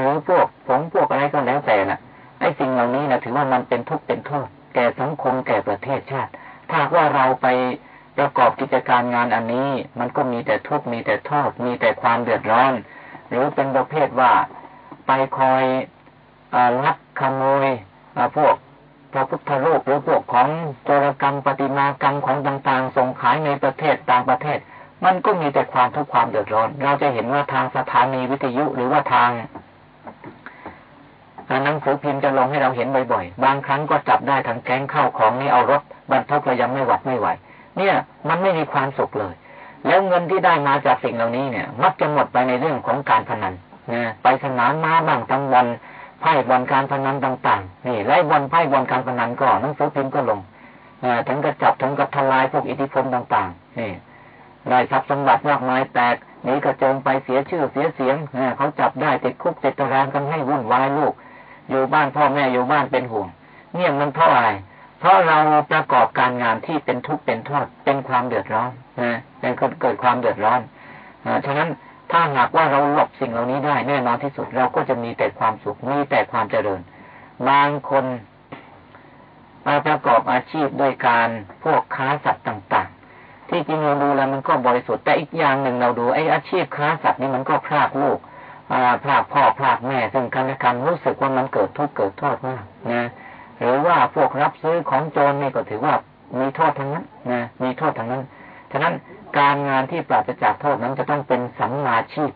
หรือพวกผงพวกอะไรก็แล้วแต่น่ะไอ้สิ่งเหล่านี้นะถือว่ามันเป็นทุกข์เป็นโทษแก่สังคมแก่ประเทศชาติ ถ้าว่าเราไปประกอบกิจการงานอันนี้ มันก็มีแต่ทุกข์มีแต่โทษมีแต่ความเดือดร้อน หรือเป็นประเภทว่าไปคอยอลักขโมยพวก ระพุทธรูปหรือพวกของโจรกรรมปฏิมากรรมของต่างๆ ส่งขายในประเทศต่างประเทศ มันก็มีแต่ความทุกข์ความเดือดร้อน เราจะเห็นว่าทางสถานีวิทยุหรือว่าทางหนังสือพิมพ์จะลงให้เราเห็นบ่อยๆ บางครั้งก็จับได้ทั้งแก๊งเข้าของนี่เอารถบรรทุกระยังไม่หวัดไม่ไหว เนี่ยมันไม่มีความสุขเลย แล้วเงินที่ได้มาจากสิ่งเหล่านี้เนี่ย มักจะหมดไปในเรื่องของการพนันนะไปสนามม้าบ้างทั้งวัน ไพ่บอลการพนันต่างๆ นี่ไล่บอลไพ่บอลการพนันก็หนังสือพิมพ์ก็ลงถึงกับจับถึงกับทลายพวกอิทธิพลต่างๆ นี่ได้ทรัพย์สมบัติมากมายแตกหนีกระเจิงไปเสียชื่อเสียเสียงเขาจับได้ติดคุกติดตารางกันให้วุ่นวายลูก อยู่บ้านพ่อแม่อยู่บ้านเป็นห่วง เนี่ยมันเพราะอะไร เพราะเราประกอบการงานที่เป็นทุกข์เป็นโทษเป็นความเดือดร้อนนะเป็นเกิดความเดือดร้อนฉะนั้น ถ้าหากว่าเราหลบสิ่งเหล่านี้ได้แน่นอนที่สุดเราก็จะมีแต่ความสุขมีแต่ความเจริญ บางคนมาประกอบอาชีพด้วยการพวกค้าสัตว์ต่างๆ ที่จริงเราดูแล้วมันก็บริสุทธิ์แต่อีกอย่างหนึ่งเราดูไอ้อาชีพค้าสัตว์นี่มันก็พลากลูกพลากพ่อพลากแม่ ซึ่งกันและกันรู้สึกว่ามันเกิดทุกข์เกิดโทษมากนะหรือว่าพวกรับซื้อของโจรนี่ก็ถือว่ามีโทษทั้งนั้นนะมีโทษทั้งนั้น ฉะนั้น การงานที่ปราศจากโทษนั้นจะต้องเป็นสัมมาชีพ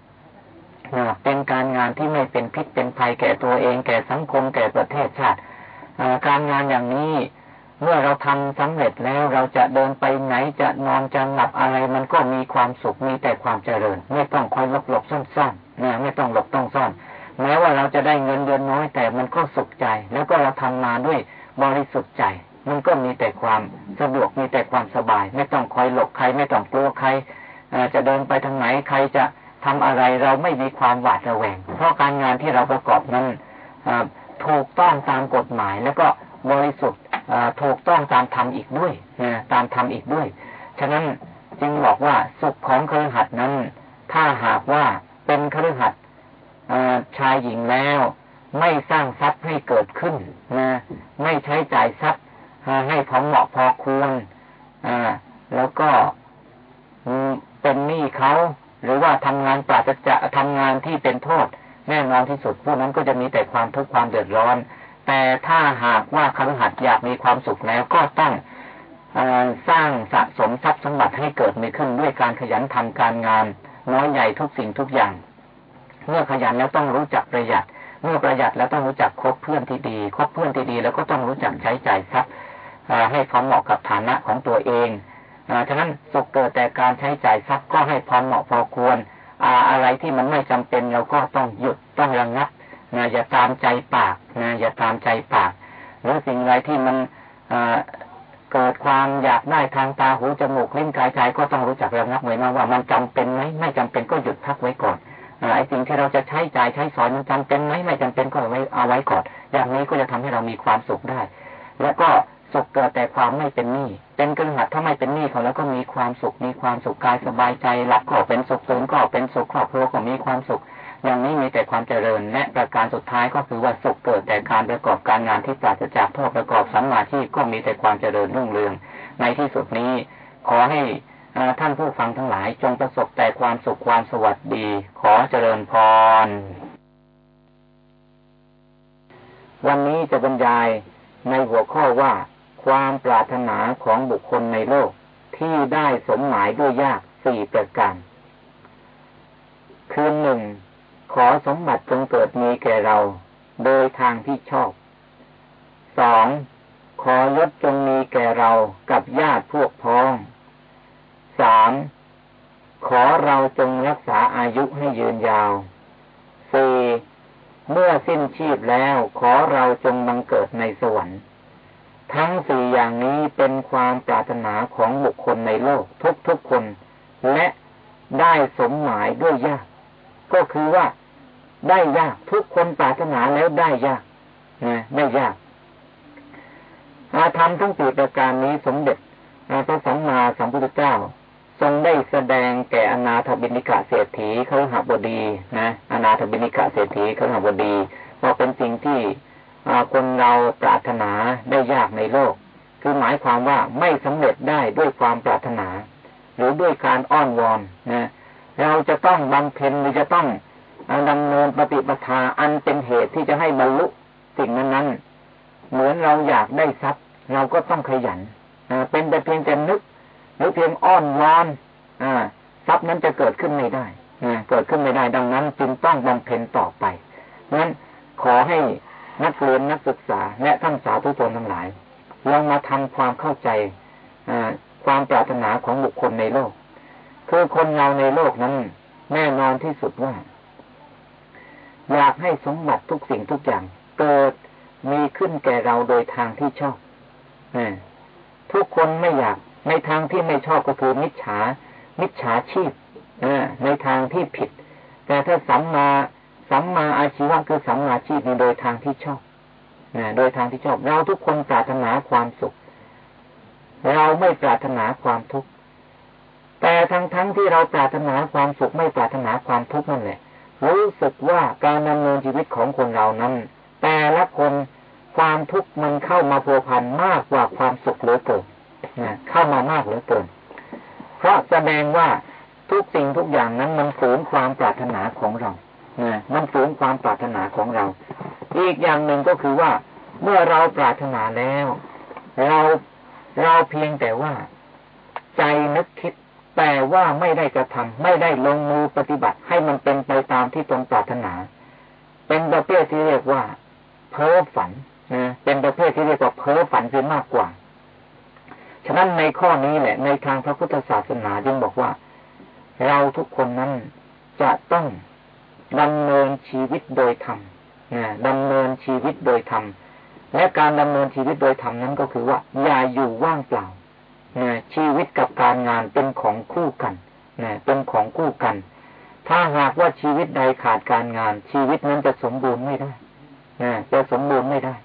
นะเป็นการงานที่ไม่เป็นพิษเป็นภัยแก่ตัวเอง แก่สังคมแก่ประเทศชาติการงานอย่างนี้เมื่อเราทำสำเร็จแล้วเราจะเดินไปไหนจะนอนจะหลับอะไร มันก็มีความสุขมีแต่ความเจริญ ไม่ต้องคอยหลบหลบซ่อนซ่อนนะไม่ต้องหลบต้องซ่อนแม้ว่าเราจะได้เงินเดือนน้อยแต่มันก็สุขใจ แล้วก็เราทำมาด้วยบริสุทธิ์ใจ มันก็มีแต่ความสะดวกมีแต่ความสบาย ไม่ต้องคอยหลบใคร ไม่ต้องกลัวใครจะเดินไปทางไหนใครจะทำอะไรเราไม่มีความหวาดระแวง เพราะการงานที่เราประกอบนั้นถูกต้องตามกฎหมาย แล้วก็บริสุทธิ์ถูกต้องตามธรรมอีกด้วยตามธรรมอีกด้วย ฉะนั้นจึงบอกว่าสุขของเครือขัดนั้น ถ้าหากว่าเป็นเครือขัดชายหญิงแล้ว ไม่สร้างทรัพย์ให้เกิดขึ้นนะไม่ใช้จ่ายทรัพย์ ให้พอเหมาะพอควรแล้วก็เป็นหนี้เขาหรือว่าทำงานปราศจากทำงานที่เป็นโทษ แน่นอนที่สุดพวกนั้นก็จะมีแต่ความทุกข์ความเดือดร้อน แต่ถ้าหากว่าคฤหัสถ์อยากมีความสุขแล้วก็ต้องสร้างสะสมทรัพย์สมบัติให้เกิดมีขึ้นด้วยการขยันทำการงาน น้อยใหญ่ทุกสิ่งทุกอย่าง เมื่อขยันแล้วต้องรู้จักประหยัด เมื่อประหยัดแล้วต้องรู้จักคบเพื่อนที่ดี คบเพื่อนที่ดีแล้วก็ต้องรู้จักใช้จ่ายทรัพย์ ให้พอเหมาะกับฐานะของตัวเองฉะนั้นสุขเกิดแต่การใช้จ่ายทรัพย์ก็ให้พอเหมาะพอควรอะไรที่มันไม่จำเป็นเราก็ต้องหยุดต้องระงับนะอย่าตามใจปากนะอย่าตามใจปากหรือสิ่งไรที่มันเกิดความอยากได้ทางตาหูจมูกลิ้นกายใจก็ต้องรู้จักระงับไว้นะว่ามันจำเป็นไหมไม่จำเป็นก็หยุดพักไว้ก่อนไอ้สิ่งที่เราจะใช้จ่ายใช้สอยมันจำเป็นไหมไม่จำเป็นก็ไว้เอาไว้ก่อนอย่างนี้ก็จะทำให้เรามีความสุขได้ แล้วก็ สุขเกิดแต่ความไม่เป็นหนี้เป็นกระหัดถ้าไม่เป็นหนี้เขาแล้วก็มีความสุขมีความสุขกายสบายใจหลับก็เป็นสุขตื่นก็เป็นสุขครอบครัวก็มีความสุข อย่างนี้มีแต่ความเจริญและประการสุดท้ายก็คือว่าสุขเกิดแต่การประกอบการงานที่ปราศจากโทษประกอบสัมมาที่ก็มีแต่ความเจริญรุ่งเรือง ในที่สุดนี้ขอให้ท่านผู้ฟังทั้งหลายจงประสบแต่ความสุขความสวัสดี ขอเจริญพร วันนี้จะบรรยายในหัวข้อว่า ความปรารถนาของบุคคลในโลกที่ได้สมหมายด้วยยากสี่ประการคือหนึ่งขอสมบัติจงเกิดมีแก่เรา โดยทางที่ชอบสองขอยศจงมีแก่เรากับญาติพวกพ้องสามขอเราจงรักษาอายุให้ยืนยาวสี่เมื่อสิ้นชีพแล้วขอเราจงบังเกิดในสวรรค์ ทั้งสี่อย่างนี้เป็นความปรารถนาของบุคคลในโลกทุกๆคน และได้สมหมายด้วยยาก ก็คือว่าได้ยากทุกคนปรารถนาแล้วได้ยากนะได้ยากอาธรรมทั้งสี่ประการนี้สมเด็จพระสัมมาสัมพุทธเจ้า ทรงได้แสดงแก่อนาถบินิกะเศรษฐีเขาหาบดีนะอนาถบินิกะเศรษฐีเขาหาบดีว่าเป็นสิ่งที่ คนเราปรารถนาได้ยากในโลก คือหมายความว่าไม่สำเร็จได้ด้วยความปรารถนา หรือด้วยการอ้อนวอนนะเราจะต้องบำเพ็ญหรือจะต้องดำเนินปฏิปทาอันเป็นเหตุที่จะให้บรรลุสิ่งนั้นๆเหมือนเราอยากได้ทรัพย์ เราก็ต้องขยันเป็นแต่เพียงแต่นึกหรือเพียงอ้อนวอนทรัพย์นั้นจะเกิดขึ้นไม่ได้เกิดขึ้นไม่ได้ดังนั้นจึงต้องบำเพ็ญต่อไปนั้นขอให้ นักเรียนนักศึกษา และท่านสาธุชนทั้งหลายลองมาทำความเข้าใจความปรารถนาของบุคคลในโลก คือคนเราในโลกนั้น แน่นอนที่สุดว่า อยากให้สมบัติทุกสิ่งทุกอย่างเกิดมีขึ้นแก่เราโดยทางที่ชอบทุกคนไม่อยากในทางที่ไม่ชอบก็คือมิจฉา มิจฉาชีพในทางที่ผิด แต่ถ้าสัมมา สัมมาอาชีวะคือสัมมาชีพโดยทางที่ชอบนะโดยทางที่ชอบ เราทุกคนปรารถนาความสุข เราไม่ปรารถนาความทุกข์แต่ทั้งทั้งที่เราปรารถนาความสุขไม่ปรารถนาความทุกข์นั่นแหละรู้สึกว่าการดำเนินชีวิตของคนเรานั้น แต่ละคนความทุกข์มันเข้ามาพัวพันมากกว่าความสุขเหลือเกินะเข้ามามากเหลือเกินเพราะแสดงว่าทุกสิ่งทุกอย่างนั้นมันฝืนความปรารถนาของเรา มันฝืนความปรารถนาของเรา อีกอย่างหนึ่งก็คือว่า เมื่อเราปรารถนาแล้ว เราเราเพียงแต่ว่า ใจนึกคิด แต่ว่าไม่ได้กระทำไม่ได้ลงมือปฏิบัติ ให้มันเป็นไปตามที่ตนปรารถนา เป็นประเภทที่เรียกว่า เพ้อฝันนะเป็นประเภทที่เรียกว่าเพ้อฝันคือมากกว่า ฉะนั้นในข้อนี้แหละ ในทางพระพุทธศาสนาจึงบอกว่า เราทุกคนนั้นจะต้อง ดำเนินชีวิตโดยธรรมนะดำเนินชีวิตโดยธรรมและการดำเนินชีวิตโดยธรรมนั้นก็คือว่า อย่าอยู่ว่างเปล่านะชีวิตกับการงานเป็นของคู่กันนะเป็นของคู่กัน ถ้าหากว่าชีวิตใดขาดการงาน ชีวิตนั้นจะสมบูรณ์ไม่ได้นะจะสมบูรณ์ไม่ได้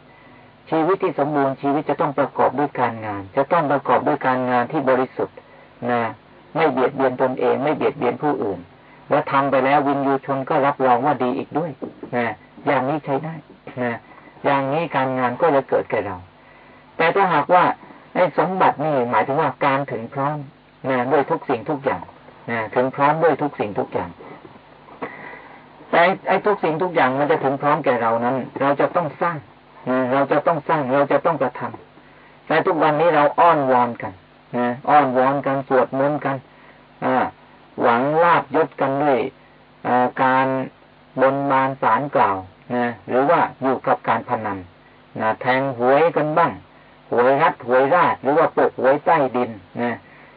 ชีวิตที่สมบูรณ์ชีวิตจะต้องประกอบด้วยการงาน จะต้องประกอบด้วยการงานที่บริสุทธิ์นะไม่เบียดเบียนตนเอง ไม่เบียดเบียนผู้อื่น แล้วทำไปแล้ววินยูชนก็รับรองว่าดีอีกด้วยนะอย่างนี้ใช้ได้นะอย่างนี้การงานก็จะเกิดแก่เรา แต่ถ้าหากว่าไอ้สมบัตินี่หมายถึงว่าการถึงพร้อมนะด้วยทุกสิ่งทุกอย่างนะถึงพร้อมด้วยทุกสิ่งทุกอย่างแต่ไอ้ทุกสิ่งทุกอย่างมันจะถึงพร้อมแก่เรานั้น เราจะต้องสร้างนะเราจะต้องสร้างเราจะต้องกระทำแต่ทุกวันนี้เราอ้อนวอนกันนะอ้อนวอนกันสวดมนต์กัน อ่า หวังลาบยศกันด้วยการบนบานสารกล่าวนะหรือว่าอยู่กับการพนันนะแทงหวยกันบ้าง หวยรัดหวยราดหรือว่าปกหวยใต้ดินนะ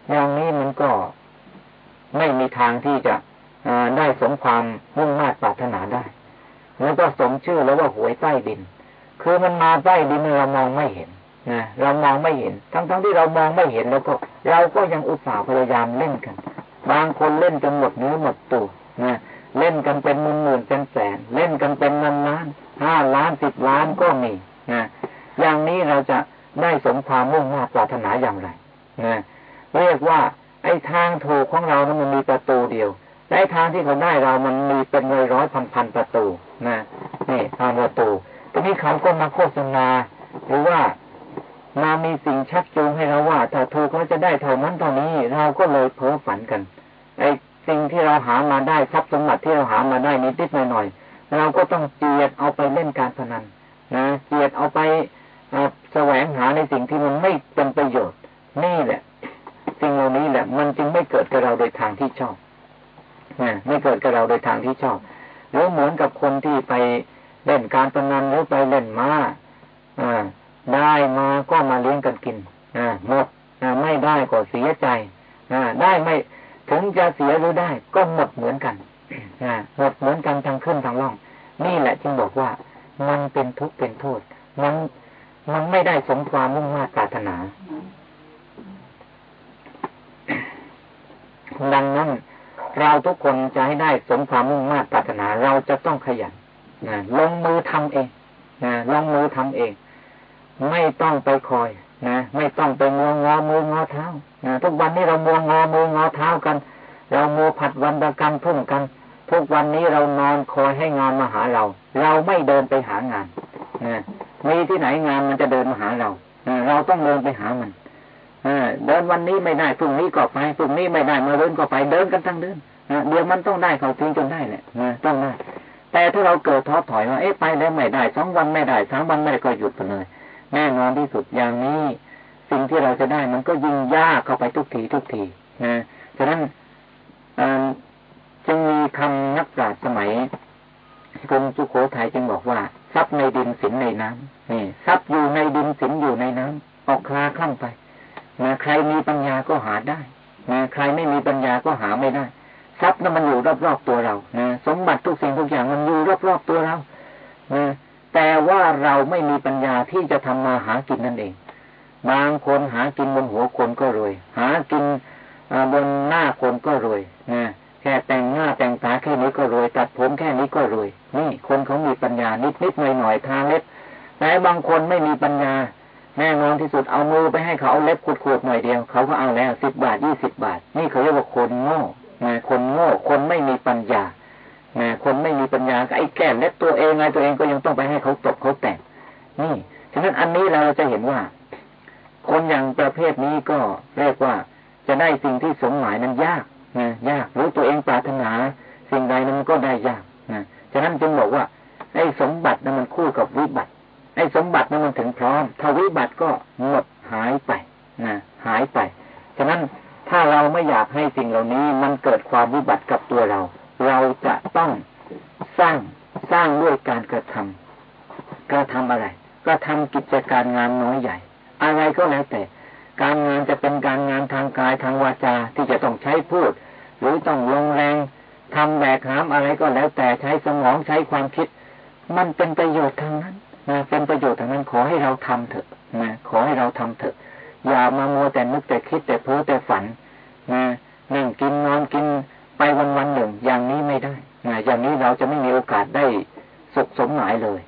อย่างนี้มันก็ไม่มีทางที่จะได้สมความมุ่งมา่ปรารถนาได้ แล้วก็สมชื่อแล้วว่าหวยใต้ดิน คือมันมาใต้ดินเรามองไม่เห็นนะเรามองไม่เห็น ทั้งๆทที่เรามองไม่เห็นแล้วก็ เราก็ยังอุตส่าห์พยายามเล่นกัน บางคนเล่นจนหมดเนื้อหมดตัวนะเล่นกันเป็นหมื่นหมื่นเป็นแสน เล่นกันเป็นล้านล้านห้าล้านสิบล้านก็มีนะอย่างนี้เราจะได้สมความมุ่งมั่นปรารถนาอย่างไรนะเรียกว่า ไอ้ทางถูกของเรานั้นมันมีประตูเดียวและทางที่เขาได้เรามันมีเป็นร้อยร้อยพันพันประตูนะนี่ทางประตูทีนี้เขาก็มาโฆษณา หรือว่ามามีสิ่งชักจูงให้เราว่า ถ้าถูกเราจะได้เท่านั้นเท่านี้ เราก็เลยเพ้อฝันกัน ไอ้สิ่งที่เราหามาได้ทรัพย์สมบัติที่เราหามาได้นิดนิดหน่อยหน่อยเราก็ต้องเจียดเอาไปเล่นการพนันนะเจียดเอาไปแสวงหาในสิ่งที่มันไม่เป็นประโยชน์ นี่แหละ สิ่งเหล่านี้แหละ มันจึงไม่เกิดกับเราโดยทางที่ชอบนะไม่เกิดกับเราโดยทางที่ชอบหรือเหมือนกับคนที่ไปเล่นการพนันหรือไปเล่นมา้าอ่าได้มาก็มาเลี้ยงกันกินอ่าหมดไม่ได้ก็เสียใจอ่าได้ไม่ ถึงจะเสียหรือได้ก็หมดเหมือนกันหมดเหมือนกันทั้งขึ้นทั้งล่อง นี่แหละจึงบอกว่า มันเป็นทุกข์เป็นโทษ มันมันไม่ได้สมความมุ่งมา่ปรารถนา ดังนั้นเราทุกคนจะให้ได้สมความมุ่งมา่ปรารถนา เราจะต้องขยันลงมือทำเองลงมือทำเอง ไม่ต้องไปคอยนะไม่ต้องไปมัวงอมืองอเท้า ทุกวันนี้เรามัวงอมืองอเท้ากัน เรามัวผัดวันประกันพุ่งกัน ทุกวันนี้เรานอนคอยให้งานมาหาเรา เราไม่เดินไปหางานนะมีที่ไหนงานมันจะเดินมาหาเราเราต้องเดินไปหามันเดินวันนี้ไม่ได้พรุ่งนี้ก็ไปพรุ่งนี้ไม่ได้มื่อเดินก็ไปเดินกันทั้งเดินเดี๋ยวมันต้องได้เขาทิ้งจนได้แหละต้องได้แต่ถ้าเราเกิดท้อถอยว่าเอ๊ะไปแล้วไม่ได้สองวันไม่ได้สามวันไม่ได้ก็หยุดไปเลย แน่นอนที่สุดอย่างนี้ สิ่งที่เราจะได้มันก็ยิ่งยากเข้าไปทุกทีทุกทีนะฉะนั้นจึงมีคำนักปราชญ์สมัยกรุงสุโขทัยจึงบอกว่า ทรัพย์ในดินสินในน้ำนี่ทรัพย์อยู่ในดินสินอยู่ในน้ำออกคลาคล่ำไปนะใครมีปัญญาก็หาได้นะใครไม่มีปัญญาก็หาไม่ได้ ทรัพย์นั้นมันอยู่รอบๆตัวเรานะสมบัติทุกสิ่งทุกอย่างมันอยู่รอบๆตัวเรานะแต่ว่าเราไม่มีปัญญาที่จะทำมาหากินนั่นเอง บางคนหากินบนหัวคนก็รวย หากินบนหน้าคนก็รวยนะแค่แต่งหน้าแต่งตาแค่นี้ก็รวยตัดผมแค่นี้ก็รวย นี่คนเขามีปัญญานิดนิดหน่อยหน่อยทาเล็บแต่บางคนไม่มีปัญญา แน่นอนที่สุดเอามือไปให้เขาเอาเล็บขูดๆหน่อยเดียว เขาก็เอาแล้วสิบบาทยี่สิบบาท นี่เขาเรียกว่าคนโง่นะคนโง่คนไม่มีปัญญานะคนไม่มีปัญญาไอ้แก้เล็บตัวเองไงตัวเองก็ยังต้องไปให้เขาตกเขาแต่งนี่ฉะนั้นอันนี้เราจะเห็นว่า คนอย่างประเภทนี้ก็เรียกว่าจะได้สิ่งที่สมหมายนั้นยากนะยากรู้ตัวเองปรารถนา สิ่งใดนั้นก็ได้ยากนะฉะนั้นจึงบอกว่าไอ้สมบัตินั้นมันคู่กับวิบัติไอ้สมบัตินั้นมันถึงพร้อมถ้าวิบัติก็หมดหายไปนะหายไป ฉะนั้นถ้าเราไม่อยากให้สิ่งเหล่านี้มันเกิดความวิบัติกับตัวเรา เราจะต้องสร้างสร้างด้วยการกระทำกระทำอะไร กระทำกิจการงานน้อยใหญ่ อะไรก็แล้วแต่ การงานจะเป็นการงานทางกายทางวาจาที่จะต้องใช้พูด หรือต้องลงแรงทำแบกหามอะไรก็แล้วแต่ใช้สมองใช้ความคิด มันเป็นประโยชน์ทางนั้นนะเป็นประโยชน์ทางนั้นขอให้เราทำเถอะนะขอให้เราทำเถอะ อย่ามามัวแต่นึกแต่คิดแต่เพ้อแต่ฝันนะนั่งกินนอนกินไปวันวันหนึ่ง อย่างนี้ไม่ได้นะอย่างนี้เราจะไม่มีโอกาสได้สุขสมหมายเลย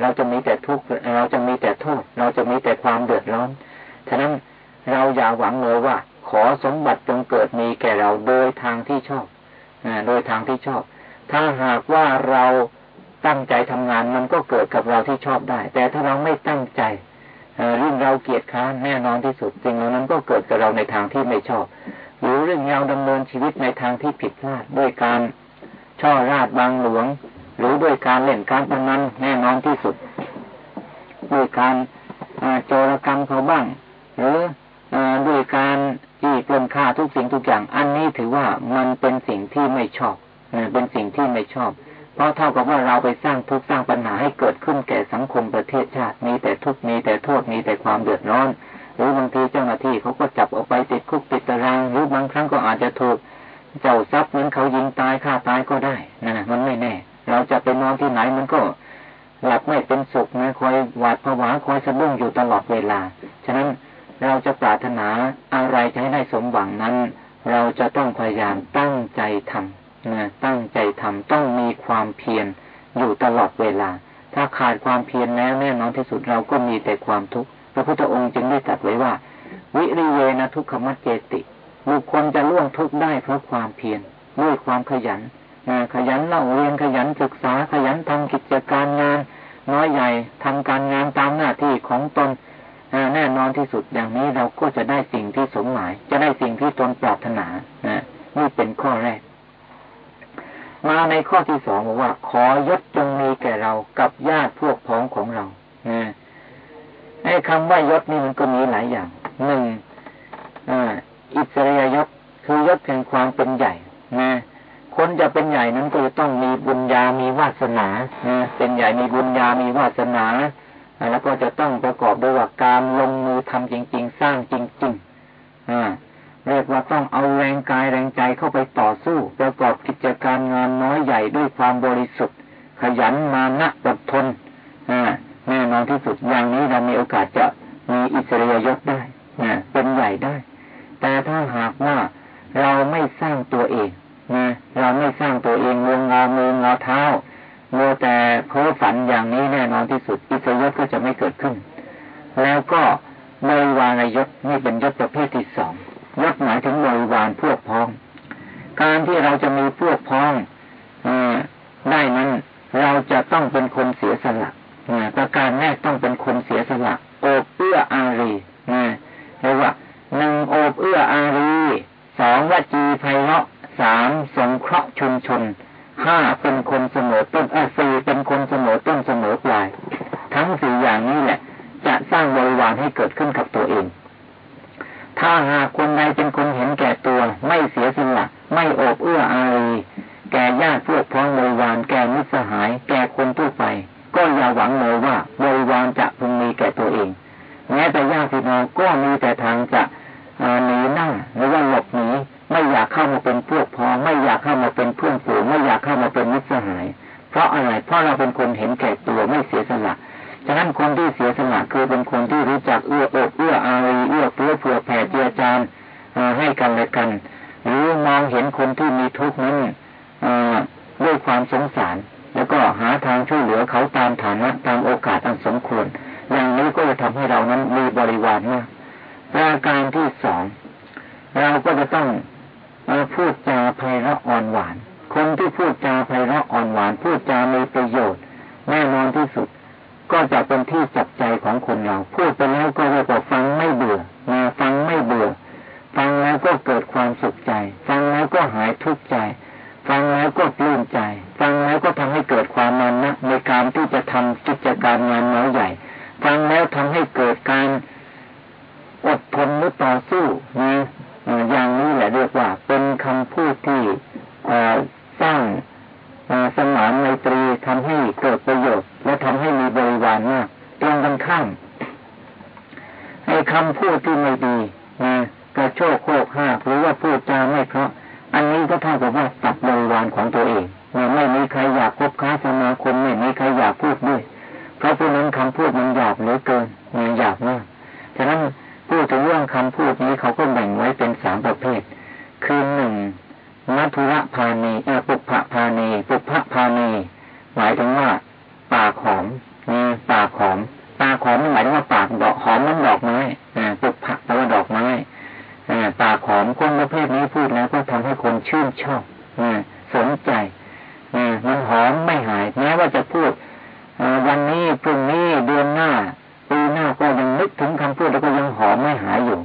เราจะมีแต่ทุกข์เราจะมีแต่โทษ เราจะมีแต่ความเดือดร้อน ฉะนั้นเราอย่าหวังเลยว่า ขอสมบัติจงเกิดมีแก่เราโดยทางที่ชอบนะโดยทางที่ชอบ ถ้าหากว่าเราตั้งใจทำงานมันก็เกิดกับเราที่ชอบได้ แต่ถ้าเราไม่ตั้งใจเรื่องเราเกียดค้านแน่นอนที่สุดสิ่งเหล่านั้นก็เกิดกับเราในทางที่ไม่ชอบ หรือเรื่องเราดำเนินชีวิตในทางที่ผิดพลาดด้วยการช่อราดบางหลวง หรือด้วยการเล่นการพนันแน่นอนที่สุด ด้วยการโจรกรรมเขาบ้าง หรือด้วยการจี้ปล้นฆ่าทุกสิ่งทุกอย่าง อันนี้ถือว่ามันเป็นสิ่งที่ไม่ชอบเป็นสิ่งที่ไม่ชอบ เพราะเท่ากับว่าเราไปสร้างทุกสร้างปัญหาให้เกิดขึ้นแก่สังคมประเทศชาติมีแต่ทุกมีแต่โทษมีแต่ความเดือดร้อนหรือบางทีเจ้าหน้าที่เขาก็จับออกไปติดคุกติดตาราง หรือบางครั้งก็อาจจะถูกเจ้าทรัพย์นั้นเขายิงตายฆ่าตายก็ได้นะมันไม่แน่ เราจะไปนอนที่ไหนมันก็หลับไม่เป็นสุขนะคอยหวาดผวาคอยสะดุ้งอยู่ตลอดเวลา ฉะนั้นเราจะปรารถนาอะไรจะให้ได้สมหวังนั้น เราจะต้องพยายามตั้งใจทำนะตั้งใจทำต้องมีความเพียรอยู่ตลอดเวลา ถ้าขาดความเพียรแล้วแน่นอนที่สุดเราก็มีแต่ความทุกข์พระพุทธองค์จึงได้ตรัสไว้ว่า วิริเยนะทุกขมัจเจติบุคคลจะล่วงทุกข์ได้เพราะความเพียรด้วยความขยัน ขยันเล่าเรียนขยันศึกษาขยันทำกิจการงาน น้อยใหญ่ทำการงานตามหน้าที่ของตนแน่นอนที่สุดอย่างนี้เราก็จะได้สิ่งที่สมหมาย จะได้สิ่งที่ตนปรารถนานะนี่เป็นข้อแรก มาในข้อที่สองบอกว่า ขอยศจงมีแก่เรากับญาติพวกพ้องของเราไอ้คำว่ายศนี่มันก็มีหลายอย่างหนึ่งอิสริยยศคือยศแห่งความเป็นใหญ่นะ คนจะเป็นใหญ่นั้นก็ต้องมีบุญญามีวาสนาเป็นใหญ่มีบุญญามีวาสนาแล้วก็จะต้องประกอบด้วยว่าการลงมือทำจริง ๆ สร้างจริงๆเรียกว่าต้องเอาแรงกายแรงใจเข้าไปต่อสู้ ประกอบกิจการงานน้อยใหญ่ด้วยความบริสุทธิ์ ขยันมานะอดทนแน่นอนที่สุดอย่างนี้เรามีโอกาสจะมีอิสริยยศได้เป็นใหญ่ได้ แต่ถ้าหากว่าเราไม่สร้างตัวเอง นะเราไม่สร้างตัวเองงงงอมืองอเท้าเมื่อแต่เพ้อฝันอย่างนี้แน่นอนที่สุดอิสยศก็จะไม่เกิดขึ้น แล้วก็ในวานยศนี่เป็นยศประเภทที่สองยศหมายถึงบริวารพวกพ้อง การที่เราจะมีพวกพ้องอได้นั้นเราจะต้องเป็นคนเสียสละประการแรกต้องเป็นคนเสียสละโอบเอื้ออารีนะเรียกว่าหนึ่งโอบเอื้ออารีสองวจีไพเราะ สามสงเคราะห์ชุมชนห้าเป็นคนเสมอต้นอ่สี่เป็นคนเสมอต้นเสมอปลาย ทั้งสี่อย่างนี้แหละ จะสร้างบริวารให้เกิดขึ้นกับตัวเอง ถ้าหากคนใดเป็นคนเห็นแก่ตัวไม่เสียสละไม่โอบเอื้ออารีแก่ญาติพวกพ้องบริวารแก่มิตรสหาย แก่คนทั่วไป ก็อย่าหวังเลยว่าบริวารจะพึงมีแก่ตัวเองแม้แต่ญาติพี่น้องก็มีแต่ทางจะหนีหน้าหรือว่าหลบหนี ไม่อยากเข้ามาเป็นพวกพ้องไม่อยากเข้ามาเป็นเพื่อนฝูงไม่อยากเข้ามาเป็นมิตรสหาย เพราะอะไรเพราะเราเป็นคนเห็นแก่ตัวไม่เสียสละฉะนั้นคนที่เสียสละคือเป็นคนที่รู้จักเอื้ออกเอื้ออารีเอื้อเฟื้อเผื่อแผ่เจือจานให้กันและกัน หรือมองเห็นคนที่มีทุกข์นั้นด้วยความสงสาร แล้วก็หาทางช่วยเหลือเขาตามฐานะตามโอกาสอันสมควร อย่างนี้ก็จะทำให้เรานั้นมีบริวารมากประการที่สองเราก็จะต้อง พูดจาไพเราะอ่อนหวาน คนที่พูดจาไพเราะอ่อนหวาน พูดจามีประโยชน์ แน่นอนที่สุด ก็จะเป็นที่จับใจของคนเรา พูดไปแล้วก็เรียกว่าฟังไม่เบื่อมาฟังไม่เบื่อ ฟังแล้วก็เกิดความสุขใจ ฟังแล้วก็หายทุกข์ใจ ฟังแล้วก็ปลื้มใจ ฟังแล้วก็ทำให้เกิดความมันนะในการที่จะทำกิจการงานน้อยใหญ่ ฟังแล้วทำให้เกิดการอดทนหรือต่อสู้นะ อย่างนี้แหละเรียกว่าเป็นคำพูดที่สร้างสมานในตรีทำให้เกิดประโยชน์ และทำให้มีบริวารมากตรงกันข้ามให้คำพูดที่ไม่ดีนะกระโชกโคกห้าหรือว่าพูดจาไม่เพราะ อันนี้ก็เท่ากับว่าตัดบริวารของตัวเองไม่มีใครอยากคบค้าสมาคมไม่มีใครอยากพูดด้วย เพราะพวกนั้นคำพูดมันหยาบเหลือเกินมันหยาบมากฉะนั้น พูดถึงเรื่องคำพูดนี้เขาก็แบ่งไว้เป็นสามประเภท คือหนึ่งมัทุระพาณีเอปุพะพาณีปุพะพาณีหมายถึงว่า ปากหอมนี่ปากหอมปากหอมหมายถึงว่าปากดอกหอมมันดอกไม้ปุพะแปลว่าดอกไม้ปากหอมคนประเภทนี้พูดแล้วก็ทำให้คนชื่นชอบสนใจมันหอมไม่หายแม้ว่าจะพูดวันนี้พรุ่งนี้เดือนหน้า ก็ยังนึกถึงคำพูดแล้วก็ยังหอมไม่หายอยู่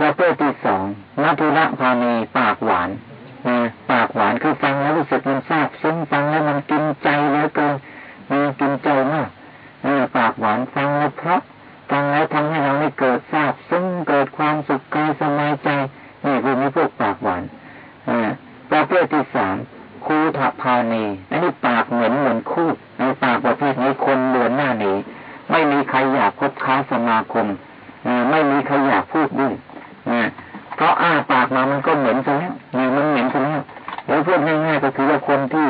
ประเภทที่สองนัทุระพานีปากหวานปากหวานคือฟังแล้วรู้สึกมันซาบซึ้งฟังแล้วมันกินใจแล้วเกินกินใจมากปากหวานฟังแล้วเพราะฟังแล้วทำให้เราไม่เกิดซาบซึ้งเกิดความสุขกายสบายใจนี่คือมีพวกปากหวานประเภทที่สามคูทพานีอันนี้ปากเหมือนเหมือนคูดในปากประเภทนี้คนเลือนหน้าหนี ไม่มีใครอยากคบค้าสมาคมไม่มีใครอยากพูดด้วยเพราะอ้าปากมามันก็เหม็นซะแล้วมันเหม็นซะแล้วหรือพูดง่ายๆก็คือว่าคนที่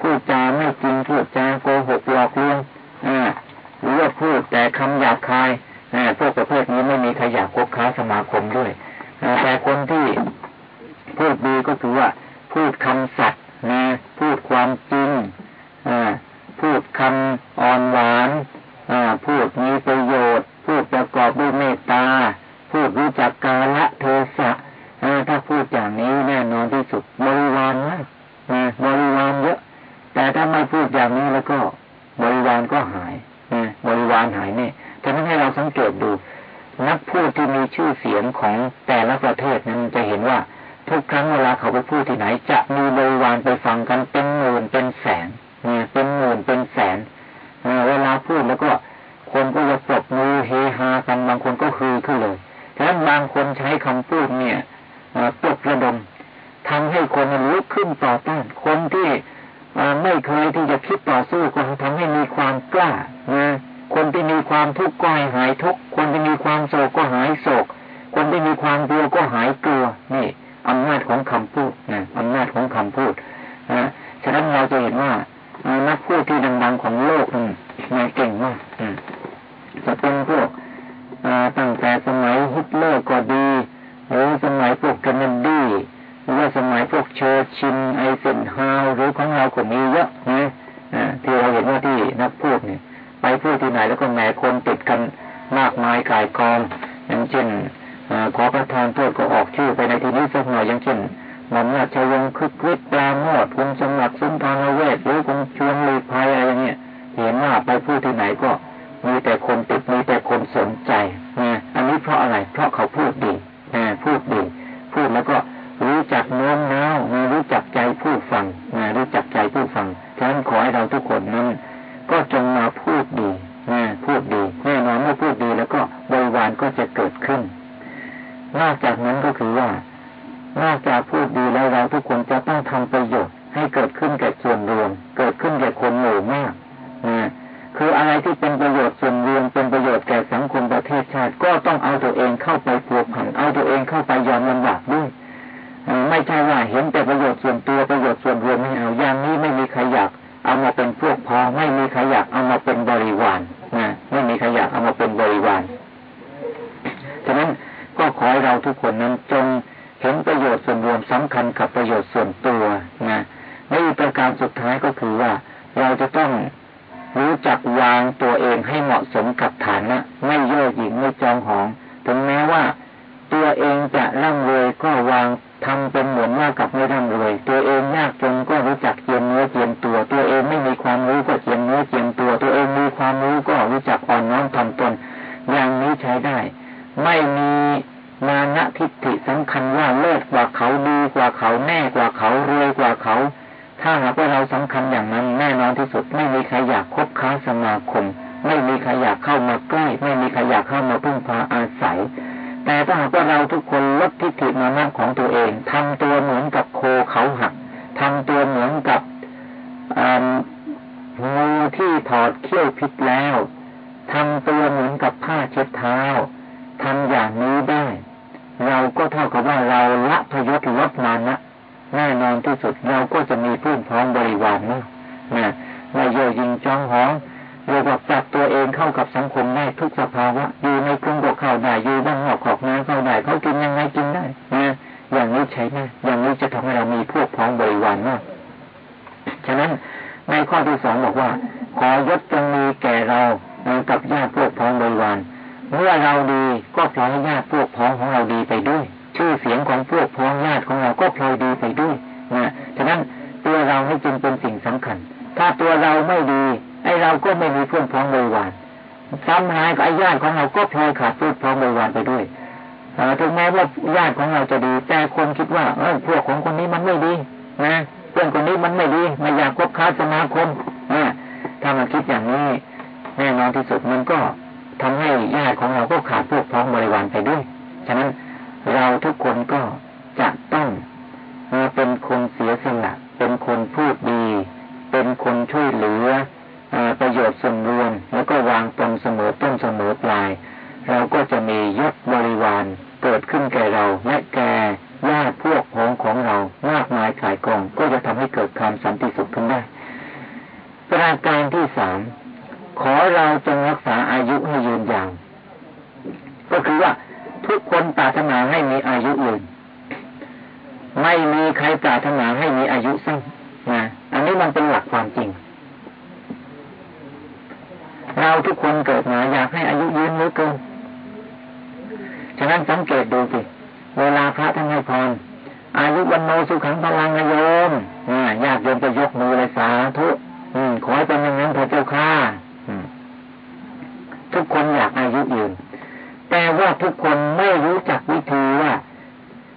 พูดจาไม่จริงพูดจาโกหกหลอกลวงหรือว่าพูดแต่คำหยาบคายพวกประเภทนี้ไม่มีใครอยากคบค้าสมาคมด้วยแต่คนที่พูดดีก็คือว่า พูดคำสัตย์นะพูดความจริงพูดคำอ่อนหวาน พูดมีประโยชน์ พูดประกอบด้วยเมตตา พูดรู้จักกาละเทศะถ้าพูดอย่างนี้แน่นอนที่สุดบริวารมากบริวารเยอะ แต่ถ้าไม่พูดอย่างนี้แล้วก็ บริวารก็หายบริวารหายเนี่ยฉะนั้นให้เราสังเกตดู นักพูดที่มีชื่อเสียงของแต่ละประเทศนั้นจะเห็นว่าทุกครั้งเวลาเขาไปพูดที่ไหน จะมีบริวารไปฟังกันเป็นหมื่นเป็นแสนเนี่ยเป็นหมื่นเป็นแสนเวลาพูดแล้วก็คนก็จะปรบมือเฮฮากันบางคนก็คือขึ้นเลยฉะนั้นบางคนใช้คำพูดเนี่ยปลุกระดมทำให้คนลุกขึ้นต่อต้าน คนที่ไม่เคยที่จะคิดต่อสู้ก็ทำให้มีความกล้านะคนที่มีความทุกข์ก็หายทุกข์คนที่มีความโศกก็หายโศก คนที่มีความกลัวก็หายกลัว นี่อำนาจของคำพูดนะอำนาจของคำพูดนะฉะนั้นเราจะเห็นว่านักพูดที่ดังๆของโลกนี่มาเก่งมากจะเป็นพวกตั้งแต่สมัยฮิตเลอร์ก็ดี หรือสมัยพวกเคนเนดี้หรือว่าสมัยพวกเชอร์ชิลไอเซนฮาวร์หรือของเราก็มีเยอะนะที่เราเห็นว่าที่นักพูดเนี่ยไปพูดที่ไหนแล้วก็แหมคนติดกันมากมายกายกอง อย่างเช่นขอประทานโทษก็ออกชื่อไปในที่นี้สักหน่อยอย่างเช่นหม่อมราชวงศ์คึกฤทธิ์ปราโมทคุณสมบัติสุนทรเวชหรือคุณชวนลีภัยอะไรเงี้ยเห็นว่าไปพูดที่ไหนก็ มีแต่คนติดมีแต่คนสนใจนะอันนี้เพราะอะไร เพราะเขาพูดดีนะพูดดี พูดแล้วก็รู้จักโน้มน้าวรู้จักใจผู้ฟังนะรู้จักใจผู้ฟังฉะนั้นขอให้เราทุกคนนั้น ก็จงมาพูดดีนะพูดดีแน่นอนเมื่อพูดดีแล้วก็บริวารก็จะเกิดขึ้น นอกจากนั้นก็คือว่า นอกจากพู ดีแล้วเราทุกคนจะต้องทำประโยชน์ให้เกิดขึ้นแก่ส่วนรวม เกิดขึ้นแก่คนหมู่มากนะคืออะไรที่เป็นประโยชน์ส่วนรวมเป็นประโยชน์แก่สังคมประเทศชาติ ก็ต้องเอาตัวเองเข้าไปผัวผันเอาตัวเองเข้าไปยอมลำบากด้วยไม่ใช่ว่าเห็นแต่ประโยชน์ส่วนตัวประโยชน์ี้ใช้ไหมอย่างนี้จะทำให้เรามีพวกพ้องบริวารมาก ฉะนั้นในข้อที่สองบอกว่า ขอยศจงมีแก่เรากับญาติพวกพ้องบริวาร เมื่อเราดีก็พลอยญาติพวกพ้องของเราดีไปด้วย ชื่อเสียงของพวกพ้องญาติของเราก็พลอยดีไปด้วยนะฉะนั้นตัวเราให้จึงเป็นสิ่งสำคัญ ถ้าตัวเราไม่ดีไอ้เราก็ไม่มีเพื่อนพ้องบริวารซ้ำหายกับไอ้ญาติของเราก็พลอยขาดเพื่อนพ้องบริวารไปด้วย ถึงแม้ว่าญาติของเราจะดี แต่คนคิดว่าเออพวกของคนนี้มันไม่ดีนะเพื่อนคนนี้มันไม่ดีไม่อยากคบค้าสมาคมนะถ้ามาคิดอย่างนี้แน่นอนที่สุดมันก็ทำให้ญาติของเราก็ขาดพวกพ้องบริวารไปด้วย ฉะนั้นเราทุกคนก็จะต้องเป็นคนเสียสละ เป็นคนพูดดี เป็นคนช่วยเหลือประโยชน์ส่วนรวม แล้วก็วางตรงเสมอต้นเสมอปลาย เราก็จะมียศบริวารเกิดขึ้นแก่เราและแก่ญาติพวกของของเรามากมายขายกองก็จะทำให้เกิดความสันติสุขขึ้นได้ ประการที่สามขอเราจงรักษาอายุให้ยืนยาวก็คือว่าทุกคนปรารถนาให้มีอายุยืนไม่มีใครปรารถนาให้มีอายุสั้นนะอันนี้มันเป็นหลักความจริง เราทุกคนเกิดมาอยากให้อายุยืนเหลือเกิน ฉะนั้นสังเกตดูสิ เวลาพระท่านให้พรอายุวันโนสุขังพลังโยมอยากโยมจะยกมือเลยสาธุขอให้เป็นอย่างนั้นพระเจ้าข้าทุกคนอยากอายุยืน แต่ว่าทุกคนไม่รู้จักวิธีว่า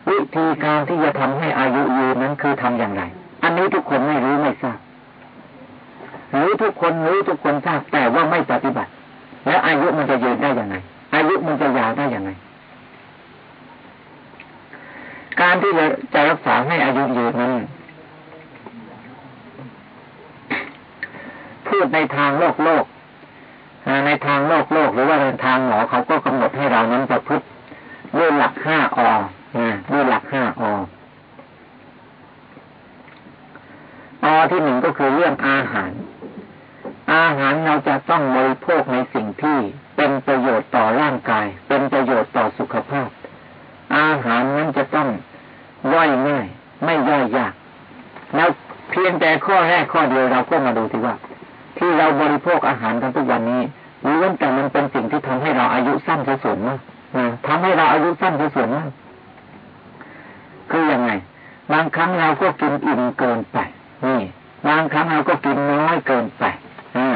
วิธีการที่จะทำให้อายุยืนนั้นคือทำอย่างไร อันนี้ทุกคนไม่รู้ไม่ทราบหรือทุกคนรู้ทุกคนทราบแต่ว่าไม่ปฏิบัติ แล้วอายุมันจะยืนได้อย่างไรอายุมันจะยาวได้อย่างไร การที่จะรักษาให้อายุยืนนั้นพูดในทางโลกโลกในทางโลกโลกหรือว่าในทางหมอเขาก็กำหนดให้เรานั้นประพฤติด้วยหลักห้าอด้วยหลักห้าออที่หนึ่งก็คือเรื่องอาหาร อาหารเราจะต้องบริโภคในสิ่งที่เป็นประโยชน์ต่อร่างกาย เป็นประโยชน์ต่อสุขภาพ อาหารนั้นจะต้อง ย่อยง่ายไม่ย่อยยากแล้วเพียงแต่ข้อแรกข้อเดียวเราก็มาดูทีว่า ที่เราบริโภคอาหารกันทุกวันนี้ล้วนแต่มันเป็นสิ่งที่ทำให้เราอายุสั้นเสียส่วนมากทำให้เราอายุสั้นเสียส่วนมากคือยังไง บางครั้งเราก็กินอิ่มเกินไป นี่ บางครั้งเราก็กินน้อยเกินไปอ่า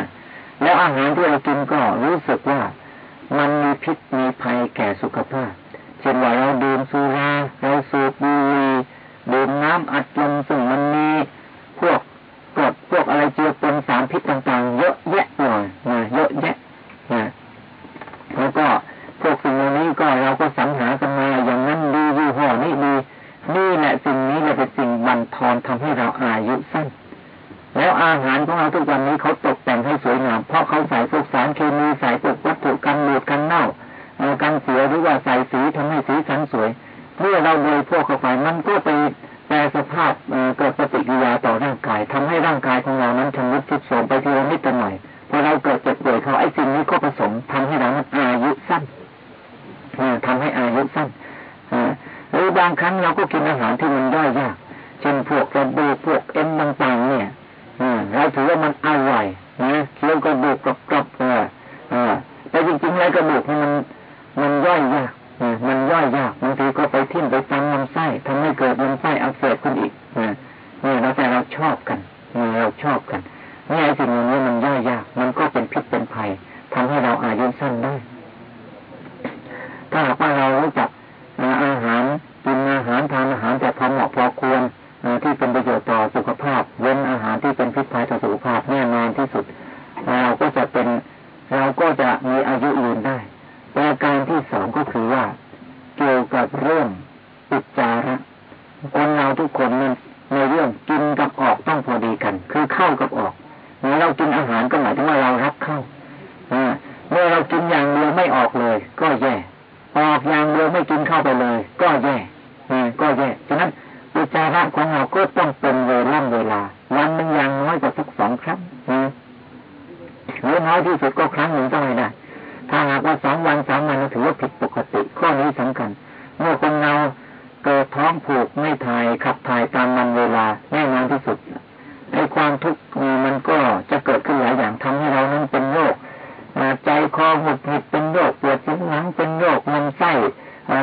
แล้วอาหารที่เรากินก็รู้สึกว่า มันมีพิษมีภัยแก่สุขภาพ เช่นว่าเราดื่มสุราเราสูบบุหรี่ดื่มน้ำอัดลมซึ่งมันมีพวกกรดพวกอะไรเจือปนสารพิษต่างๆ เยอะแยะหน่อยนะเยอะแยะนะแล้วก็พวกสิ่งเหล่านี้ก็เราก็สรรหากันมาอย่างนั้นดียี่ห้อนี้ดีนี่แหละสิ่งนี้จะเป็นสิ่งบันทอนทำให้เราอายุสั้น แล้วอาหารของเราทุกวันนี้เขาตกแต่งให้สวยงามเพราะเขาใส่พวกสารเคมีใส่พวกวัตถุกันบูดกันเน่า กังเสียหรือว่าใส่สีทำให้สีสันสวย เมื่อเราโดยพวกเข้าไปมันก็ไปแปลสภาพเกิดปฏิกิริยาต่อร่างกายทำให้ร่างกายของเรานั้นชำรุดทรุดโทรมไปทีละนิดหน่อยพอเราเกิดเจ็บป่วยเขาไอ้สิ่งนี้ก็ผสมทำให้เราอายุสั้นทำให้อายุสั้นหรือบางครั้งเราก็กิน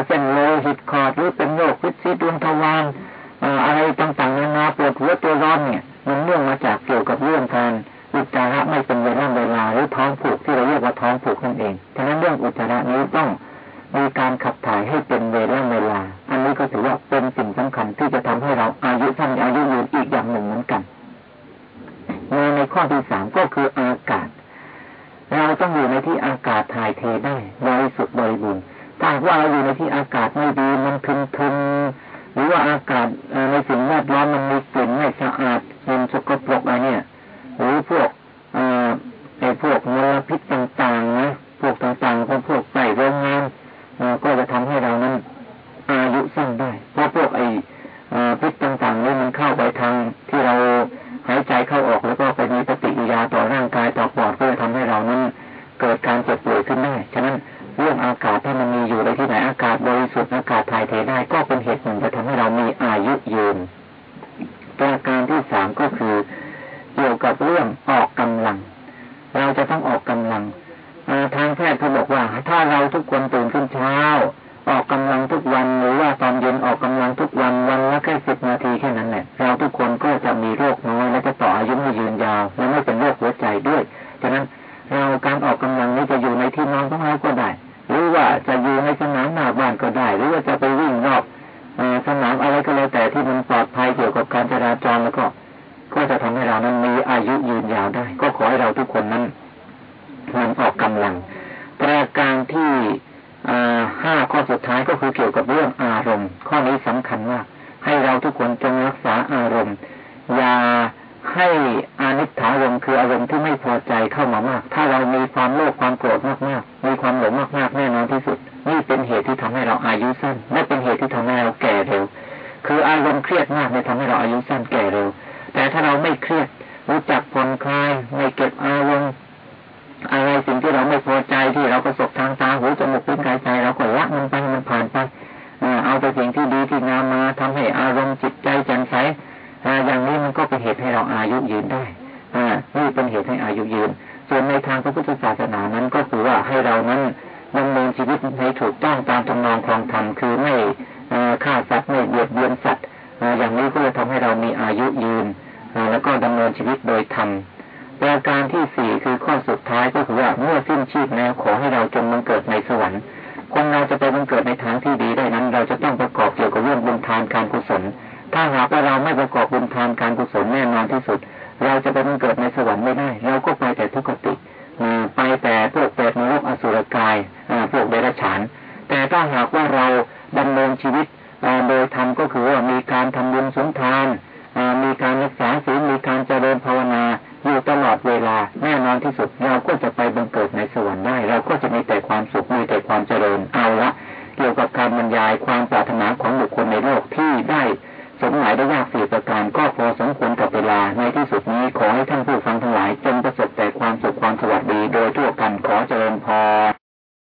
เส้นโลหิตคอดหรือเป็นโรคพิษซีดวงทวารอะไรต่างๆนานาปวดหัวตัวร้อนเนี่ย มันเนื่องมาจากเกี่ยวกับเรื่องการอุจจาระไม่เป็นเวลาเวลาหรือท้องผูกที่เราเรียกว่าท้องผูกนั่นเองฉะนั้นเรื่องอุจจาระนี้ต้องมีการขับถ่ายให้เป็นเวลาเวลา อันนี้ก็ถือว่าเป็นสิ่งสำคัญที่จะทำให้เราอายุสั้นอายุยืนอีกอย่างหนึ่งเหมือนกันในข้อที่สามก็คืออากาศ เราต้องอยู่ในที่อากาศถ่ายเทได้บริสุทธิ์บริบูรณ์ ถ้าว่าเราอยู่ในที่อากาศไม่ดีมันพึมพึมหรือว่าอากาศในสิ่งแวดล้อมมันมีกลิ่นไม่สะอาดมันสกปรกอะไรเนี่ย หรือพวกไอ้พวกมลพิษต่างๆนะพวกต่างๆของพวกใส่โรงงาน ห้าข้อสุดท้ายก็คือเกี่ยวกับเรื่องอารมณ์ ข้อนี้สำคัญมาให้เราทุกคนจงรักษาอารมณ์ อย่าให้อานิถารมณ์คืออารมณ์ที่ไม่พอใจเข้ามามาก ถ้าเรามีความโลภความโกรธมากๆ มีความหลงมากๆแน่นอนที่สุด นี่เป็นเหตุที่ทำให้เราอายุสั้น และเป็นเหตุที่ทำให้เราแก่เร็ว คืออารมณ์เครียดมากเนี่ยทำให้เราอายุสั้นแก่เร็ว แต่ถ้าเราไม่เครียดรู้จักผ่อนคลายไม่เก็บอารมณ์ อะไรสิ่งที่เราไม่พอใจที่เราประสบทางตาหูจมูกลิ้นกายใจเราก็ละมันไปมันผ่านไปเอาแต่สิ่งที่ดีที่งามมาทำให้อารมณ์จิตใจแจ่มใสอย่างนี้มันก็เป็นเหตุให้เราอายุยืนได้นี่เป็นเหตุให้อายุยืน ส่วนในทางพระพุทธศาสนานั้นก็คือว่าให้เรานั้นดำเนินชีวิตในถูกต้องตามทำนองครองธรรมคือไม่ฆ่าสัตว์ไม่เบียดเบียนสัตว์อย่างนี้ก็จะทำให้เรามีอายุยืนแล้วก็ดำเนินชีวิตโดยธรรม ประการที่สี่คือข้อสุดท้ายก็คือว่าเมื่อสิ้นชีพแล้วขอให้เราจงบังเกิดในสวรรค์ คนเราจะไปบังเกิดในทางที่ดีได้นั้น เราจะต้องประกอบเกี่ยวกับเรื่องบุญทานการกุศล ถ้าหากว่าเราไม่ประกอบบุญทานการกุศลแน่นอนที่สุด เราจะไปบังเกิดในสวรรค์ไม่ได้ เราก็ไปแต่ทุกขติไปแต่พวกเปรตนรกอสุรกายพวกเดรัจฉาน แต่ถ้าหากว่าเราดำเนินชีวิตโดยธรรมก็คือว่ามีการทำบุญสงทานมีการรักษาศีลมีการเจริญภาวนา อยู่ตลอดเวลาแน่นอนที่สุด เราก็จะไปบังเกิดในสวรรค์ได้ เราก็จะมีแต่ความสุขมีแต่ความเจริญเอาละเกี่ยวกับการบรรยายความปรารถนาของบุคคลในโลกที่ได้สมหมายได้ยากสี่ประการก็พอสม